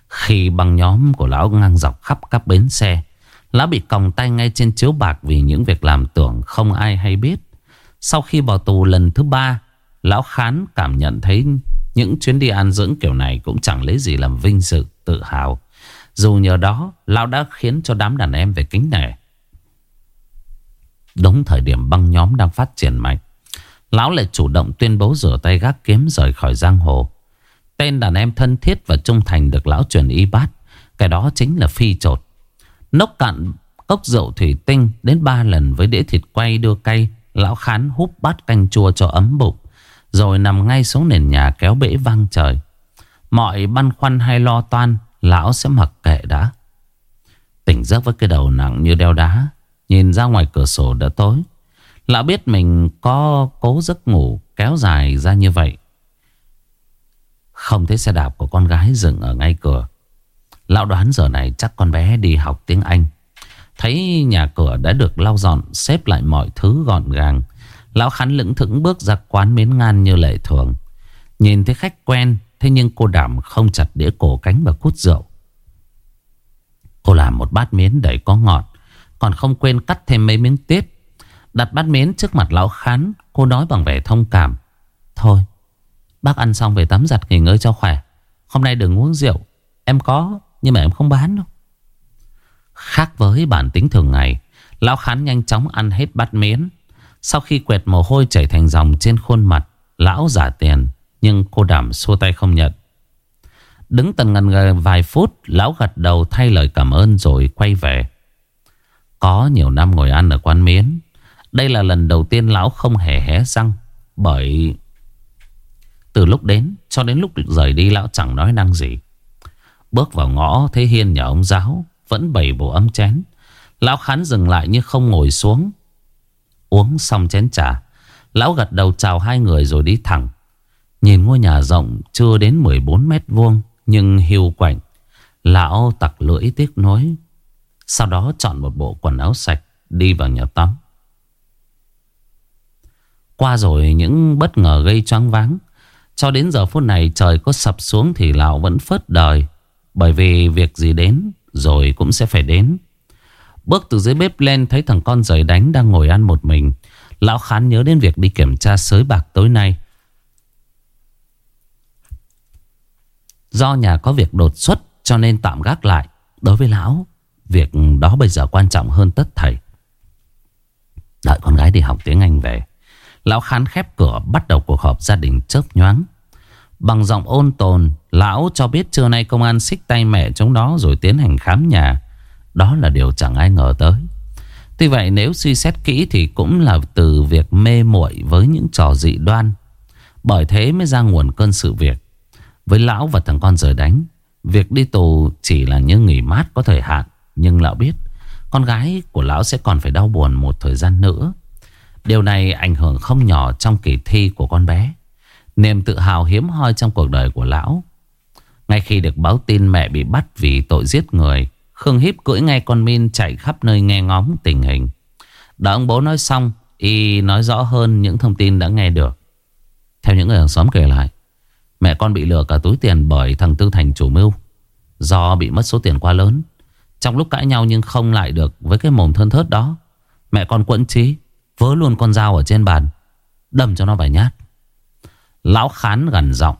Khi băng nhóm của lão ngang dọc khắp các bến xe, Lão bị còng tay ngay trên chiếu bạc Vì những việc làm tưởng không ai hay biết. Sau khi vào tù lần thứ ba, Lão Khán cảm nhận thấy Những chuyến đi an dưỡng kiểu này Cũng chẳng lấy gì làm vinh dự, tự hào. Dù nhờ đó, Lão đã khiến cho đám đàn em về kính nể. Đúng thời điểm băng nhóm đang phát triển mạnh, Lão lại chủ động tuyên bố rửa tay gác kiếm rời khỏi giang hồ. Tên đàn em thân thiết và trung thành được lão truyền y bát, Cái đó chính là phi trột Nốc cạn cốc rượu thủy tinh đến ba lần với đĩa thịt quay đưa cay Lão khán húp bát canh chua cho ấm bụng, Rồi nằm ngay xuống nền nhà kéo bể vang trời. Mọi băn khoăn hay lo toan, Lão sẽ mặc kệ đã. Tỉnh giấc với cái đầu nặng như đeo đá, Nhìn ra ngoài cửa sổ đã tối. Lão biết mình có cố giấc ngủ kéo dài ra như vậy. Không thấy xe đạp của con gái dừng ở ngay cửa. Lão đoán giờ này chắc con bé đi học tiếng Anh. Thấy nhà cửa đã được lau dọn, Xếp lại mọi thứ gọn gàng, Lão khắn lững thững bước ra quán miến ngan như lệ thường. Nhìn thấy khách quen, Thế nhưng cô đảm không chặt đĩa cổ cánh và cút rượu. Cô làm một bát miến đầy có ngọt, Còn không quên cắt thêm mấy miếng tiếp. Đặt bát miến trước mặt lão khán, Cô nói bằng vẻ thông cảm. Thôi, bác ăn xong về tắm giặt nghỉ ngơi cho khỏe. Hôm nay đừng uống rượu, Em có, nhưng mà em không bán đâu. Khác với bản tính thường ngày. Lão khán nhanh chóng ăn hết bát miến. Sau khi quẹt mồ hôi chảy thành dòng trên khuôn mặt, Lão giả tiền, Nhưng cô đảm xua tay không nhận. Đứng tần ngần ngờ vài phút, Lão gật đầu thay lời cảm ơn rồi quay về. Có nhiều năm ngồi ăn ở quán miến. Đây là lần đầu tiên lão không hề hé răng, Bởi Từ lúc đến cho đến lúc rời đi, lão chẳng nói năng gì. Bước vào ngõ, thấy Hiên nhà ông giáo. Vẫn bày bộ ấm chén. Lão khán dừng lại như không ngồi xuống. Uống xong chén trà, Lão gật đầu chào hai người rồi đi thẳng. Nhìn ngôi nhà rộng chưa đến 14 mét vuông, Nhưng hiu quạnh. Lão tặc lưỡi tiếc nối Sau đó chọn một bộ quần áo sạch, Đi vào nhà tắm. Qua rồi những bất ngờ gây choáng váng. Cho đến giờ phút này trời có sập xuống thì Lão vẫn phớt đời. Bởi vì việc gì đến rồi cũng sẽ phải đến. Bước từ dưới bếp lên thấy thằng con rời đánh đang ngồi ăn một mình. Lão khán nhớ đến việc đi kiểm tra sới bạc tối nay. Do nhà có việc đột xuất cho nên tạm gác lại. Đối với lão, Việc đó bây giờ quan trọng hơn tất thảy Đợi con gái đi học tiếng Anh về, Lão khán khép cửa bắt đầu cuộc họp gia đình chớp nhoáng. Bằng giọng ôn tồn, lão cho biết trưa nay công an xích tay mẹ chúng đó rồi tiến hành khám nhà. Đó là điều chẳng ai ngờ tới. Tuy vậy nếu suy xét kỹ thì cũng là từ việc mê muội với những trò dị đoan. Bởi thế mới ra nguồn cơn sự việc. Với lão và thằng con rời đánh, việc đi tù chỉ là như nghỉ mát có thời hạn. Nhưng lão biết, con gái của lão sẽ còn phải đau buồn một thời gian nữa. Điều này ảnh hưởng không nhỏ trong kỳ thi của con bé. Niềm tự hào hiếm hoi trong cuộc đời của lão. Ngay khi được báo tin mẹ bị bắt vì tội giết người, Khương Hiếp cưỡi ngay con Min chạy khắp nơi nghe ngóng tình hình. Đã ông bố nói xong, y nói rõ hơn những thông tin đã nghe được. Theo những người hàng xóm kể lại, mẹ con bị lừa cả túi tiền bởi thằng Tư Thành chủ mưu. Do bị mất số tiền quá lớn. Trong lúc cãi nhau nhưng không lại được với cái mồm thân thớt đó. Mẹ con quẫn trí Vớ luôn con dao ở trên bàn Đâm cho nó vài nhát Lão khán gần giọng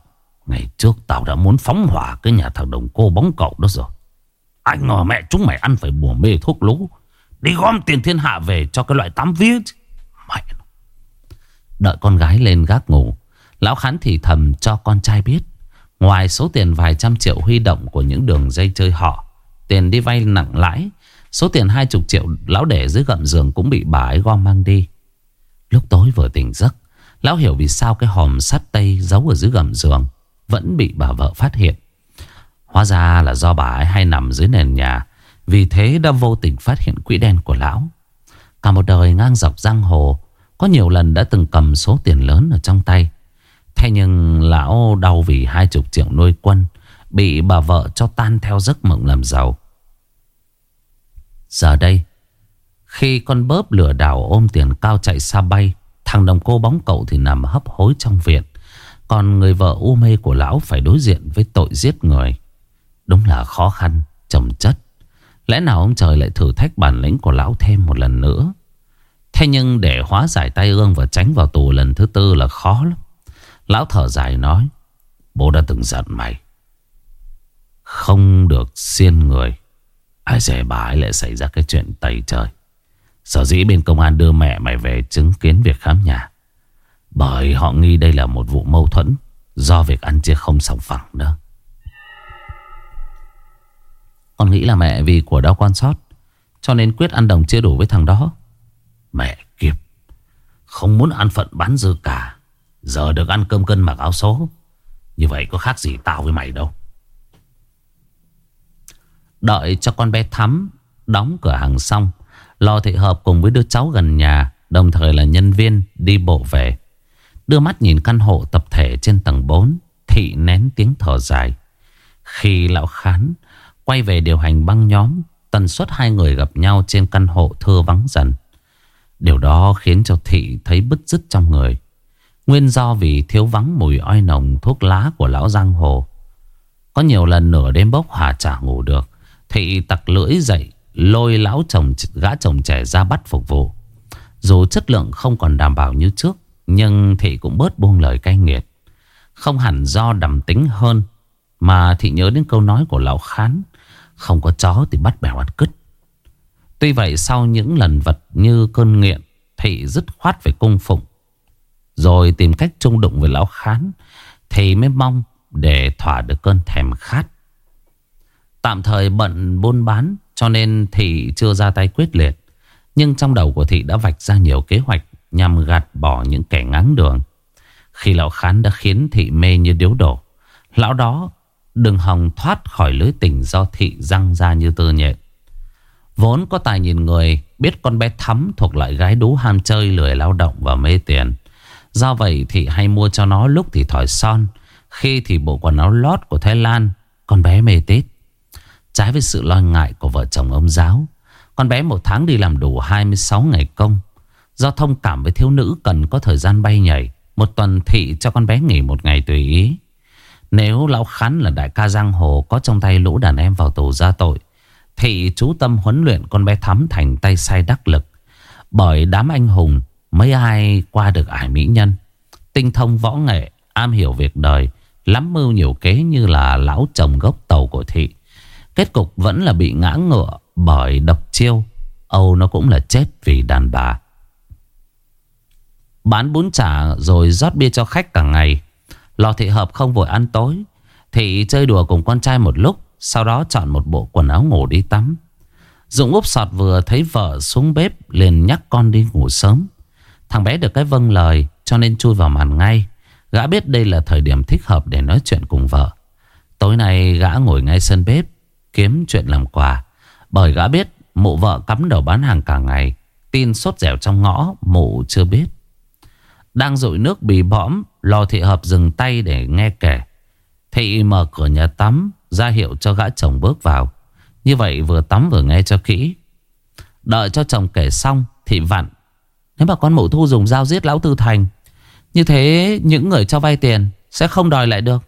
Ngày trước tao đã muốn phóng hỏa Cái nhà thằng đồng cô bóng cậu đó rồi. Anh ngờ mẹ chúng mày ăn phải bùa mê thuốc lú. Đi gom tiền thiên hạ về Cho cái loại tắm viết mày Đợi con gái lên gác ngủ Lão khán thì thầm cho con trai biết. Ngoài số tiền vài trăm triệu huy động Của những đường dây chơi họ Tiền đi vay nặng lãi Số tiền hai chục triệu lão để dưới gầm giường cũng bị bà ấy gom mang đi. Lúc tối vừa tỉnh giấc, lão hiểu vì sao cái hòm sắt tây giấu ở dưới gầm giường vẫn bị bà vợ phát hiện. Hóa ra là do bà ấy hay nằm dưới nền nhà, vì thế đã vô tình phát hiện quỹ đen của lão. Cả một đời ngang dọc giang hồ, Có nhiều lần đã từng cầm số tiền lớn ở trong tay Thế nhưng lão đau vì hai chục triệu nuôi quân Bị bà vợ cho tan theo giấc mộng làm giàu Giờ đây Khi con bớp lửa đảo ôm tiền cao chạy xa bay Thằng đồng cô bóng cậu thì nằm hấp hối trong viện. Còn người vợ u mê của lão phải đối diện với tội giết người. Đúng là khó khăn, trầm chất. Lẽ nào ông trời lại thử thách bản lĩnh của lão thêm một lần nữa? Thế nhưng để hóa giải tay ương và tránh vào tù lần thứ tư là khó lắm. Lão thở dài nói Bố đã từng giận mày. Không được xiên người. Ai dè bà ấy lại xảy ra cái chuyện tẩy trời. Sở dĩ bên công an đưa mẹ mày về chứng kiến việc khám nhà. Bởi họ nghi đây là một vụ mâu thuẫn Do việc ăn chia không sòng phẳng nữa. Con nghĩ là mẹ vì của đau quan sót, Cho nên quyết ăn đồng chia đủ với thằng đó. Mẹ kịp Không muốn ăn phận bán dư cả. Giờ được ăn cơm cân mặc áo số. Như vậy có khác gì tao với mày đâu. Đợi cho con bé Thắm Đóng cửa hàng xong Lò thị hợp cùng với đứa cháu gần nhà, Đồng thời là nhân viên, đi bộ về. Đưa mắt nhìn căn hộ tập thể trên tầng 4 Thị nén tiếng thở dài. Khi lão khán Quay về điều hành băng nhóm, Tần suất hai người gặp nhau trên căn hộ thưa vắng dần. Điều đó khiến cho Thị thấy bứt rứt trong người. Nguyên do vì thiếu vắng mùi oi nồng thuốc lá của lão giang hồ. Có nhiều lần nửa đêm bốc hỏa chả ngủ được, Thị tặc lưỡi dậy Lôi lão chồng, gã chồng trẻ ra bắt phục vụ. Dù chất lượng không còn đảm bảo như trước, Nhưng Thị cũng bớt buông lời cay nghiệt. Không hẳn do đầm tính hơn, Mà Thị nhớ đến câu nói của lão khán, Không có chó thì bắt bèo ăn cứt. Tuy vậy, sau những lần vật như cơn nghiện, Thị dứt khoát về cung phụng. Rồi tìm cách trung đụng với lão khán Thì mới mong để thỏa được cơn thèm khát. Tạm thời bận buôn bán cho nên Thị chưa ra tay quyết liệt. Nhưng trong đầu của Thị đã vạch ra nhiều kế hoạch nhằm gạt bỏ những kẻ ngáng đường. Khi lão khán đã khiến Thị mê như điếu đổ. Lão đó đừng hòng thoát khỏi lưới tình do Thị răng ra như tơ nhện. Vốn có tài nhìn người biết con bé thắm thuộc loại gái đú ham chơi lười lao động và mê tiền. Do vậy Thị hay mua cho nó lúc thì thỏi son, khi thì bộ quần áo lót của Thái Lan, con bé mê tít. Trái với sự lo ngại của vợ chồng ông giáo. Con bé một tháng đi làm đủ 26 ngày công. Do thông cảm với thiếu nữ cần có thời gian bay nhảy, Một tuần thị cho con bé nghỉ một ngày tùy ý. Nếu lão khán là đại ca giang hồ Có trong tay lũ đàn em vào tù ra tội, Thị chú tâm huấn luyện con bé thắm thành tay sai đắc lực. Bởi đám anh hùng, Mấy ai qua được ải mỹ nhân. Tinh thông võ nghệ, Am hiểu việc đời, Lắm mưu nhiều kế như là lão chồng gốc tàu của thị. Kết cục vẫn là bị ngã ngựa bởi độc chiêu. Âu nó cũng là chết vì đàn bà. Bán bún chả rồi rót bia cho khách cả ngày. Lò thị hợp không vội ăn tối. Thị chơi đùa cùng con trai một lúc. Sau đó chọn một bộ quần áo ngủ đi tắm. Dũng úp sọt vừa thấy vợ xuống bếp, liền nhắc con đi ngủ sớm. Thằng bé được cái vâng lời, cho nên chui vào màn ngay. Gã biết đây là thời điểm thích hợp để nói chuyện cùng vợ. Tối nay gã ngồi ngay sân bếp kiếm chuyện làm quà. Bởi gã biết mụ vợ cắm đầu bán hàng cả ngày. Tin sốt dẻo trong ngõ mụ chưa biết. Đang dội nước bì bõm, lò thị hợp dừng tay để nghe kể. Thị mở cửa nhà tắm, ra hiệu cho gã chồng bước vào. Như vậy vừa tắm vừa nghe cho kỹ. Đợi cho chồng kể xong, thị vặn. Nếu mà con mụ thu dùng dao giết lão tư thành, như thế những người cho vay tiền sẽ không đòi lại được.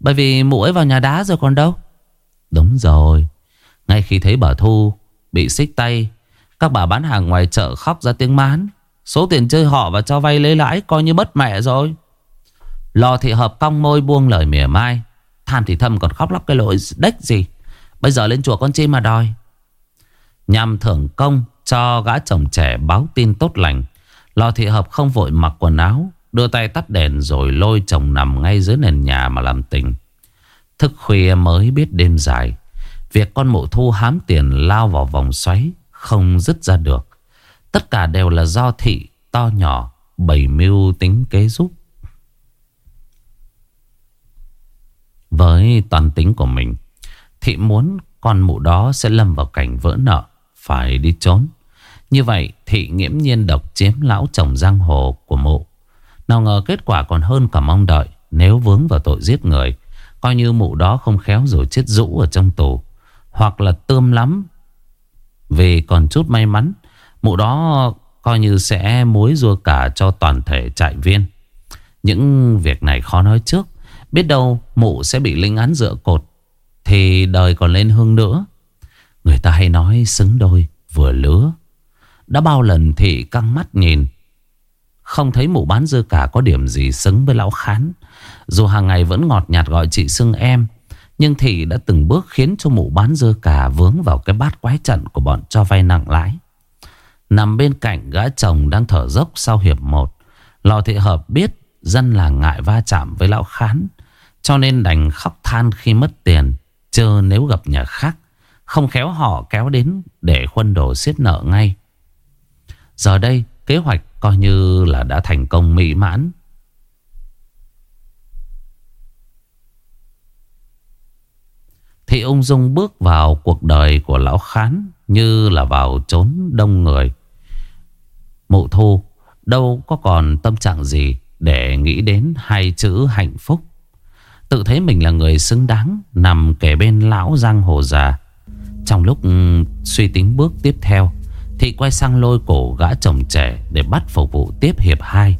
Bởi vì mụ ấy vào nhà đá rồi còn đâu. Đúng rồi. Ngay khi thấy bà Thu bị xích tay, Các bà bán hàng ngoài chợ khóc ra tiếng mán. Số tiền chơi họ và cho vay lấy lãi Coi như bất mẹ rồi. Lò thị hợp cong môi buông lời mỉa mai. Than thì thầm còn khóc lóc cái lỗi đếch gì. Bây giờ lên chùa con chim mà đòi. Nhằm thưởng công cho gã chồng trẻ báo tin tốt lành, Lò thị hợp không vội mặc quần áo, Đưa tay tắt đèn rồi lôi chồng nằm ngay dưới nền nhà mà làm tình. Thức khuya mới biết đêm dài Việc con mụ thu hám tiền lao vào vòng xoáy Không dứt ra được Tất cả đều là do thị to nhỏ, Bày mưu tính kế giúp Với toàn tính của mình, Thị muốn con mụ đó sẽ lâm vào cảnh vỡ nợ, Phải đi trốn Như vậy, thị nghiễm nhiên độc chiếm lão chồng giang hồ của mụ. Nào ngờ kết quả còn hơn cả mong đợi, nếu vướng vào tội giết người. Coi như mụ đó không khéo rồi chết rũ ở trong tù. Hoặc là tươm lắm. Vì còn chút may mắn. Mụ đó coi như sẽ mối rua cả cho toàn thể trại viên. Những việc này khó nói trước. Biết đâu mụ sẽ bị linh án dựa cột. Thì đời còn lên hương nữa. Người ta hay nói xứng đôi, vừa lứa. Đã bao lần thị căng mắt nhìn, Không thấy mụ bán dưa cả có điểm gì xứng với lão khán dù hàng ngày vẫn ngọt nhạt gọi chị xưng em, Nhưng thị đã từng bước khiến cho mụ bán dưa cà vướng vào cái bát quái trận của bọn cho vay nặng lãi Nằm bên cạnh gã chồng đang thở dốc sau hiệp một, Lò thị hợp biết dân là ngại va chạm với lão khán, Cho nên đành khóc than khi mất tiền Chờ nếu gặp nhà khác, Không khéo họ kéo đến để khuân đồ xiết nợ ngay Giờ đây, kế hoạch coi như là đã thành công mỹ mãn. Thì ung dung bước vào cuộc đời của lão khán như là vào trốn đông người. Mụ thu, đâu có còn tâm trạng gì để nghĩ đến hai chữ hạnh phúc. Tự thấy mình là người xứng đáng nằm kề bên lão giang hồ già. Trong lúc ừ, suy tính bước tiếp theo Thị quay sang lôi cổ gã chồng trẻ Để bắt phục vụ tiếp hiệp 2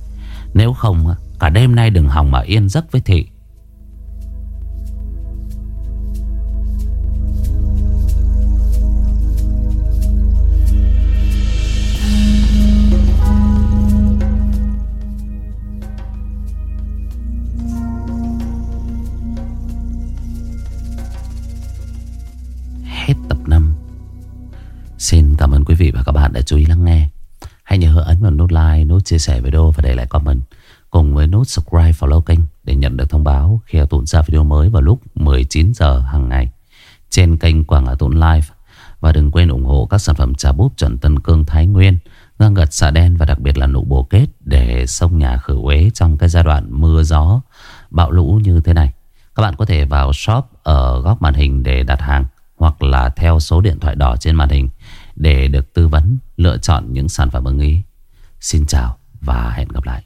Nếu không, cả đêm nay đừng hòng mà yên giấc với Thị Xin cảm ơn quý vị và các bạn đã chú ý lắng nghe. Hãy nhớ ấn vào nút like, nút chia sẻ video và để lại comment. Cùng với nút subscribe follow kênh để nhận được thông báo khi Hà Tụn ra video mới vào lúc 19 giờ hàng ngày trên kênh Quảng Hà Tụn Live. Và đừng quên ủng hộ các sản phẩm trà búp chuẩn Tân Cương Thái Nguyên, ngang gật xạ đen và đặc biệt là nụ bồ kết để sông nhà khử uế trong cái giai đoạn mưa gió, bão lũ như thế này. Các bạn có thể vào shop ở góc màn hình để đặt hàng hoặc là theo số điện thoại đỏ trên màn hình để được tư vấn, lựa chọn những sản phẩm ưng ý. Xin chào và hẹn gặp lại.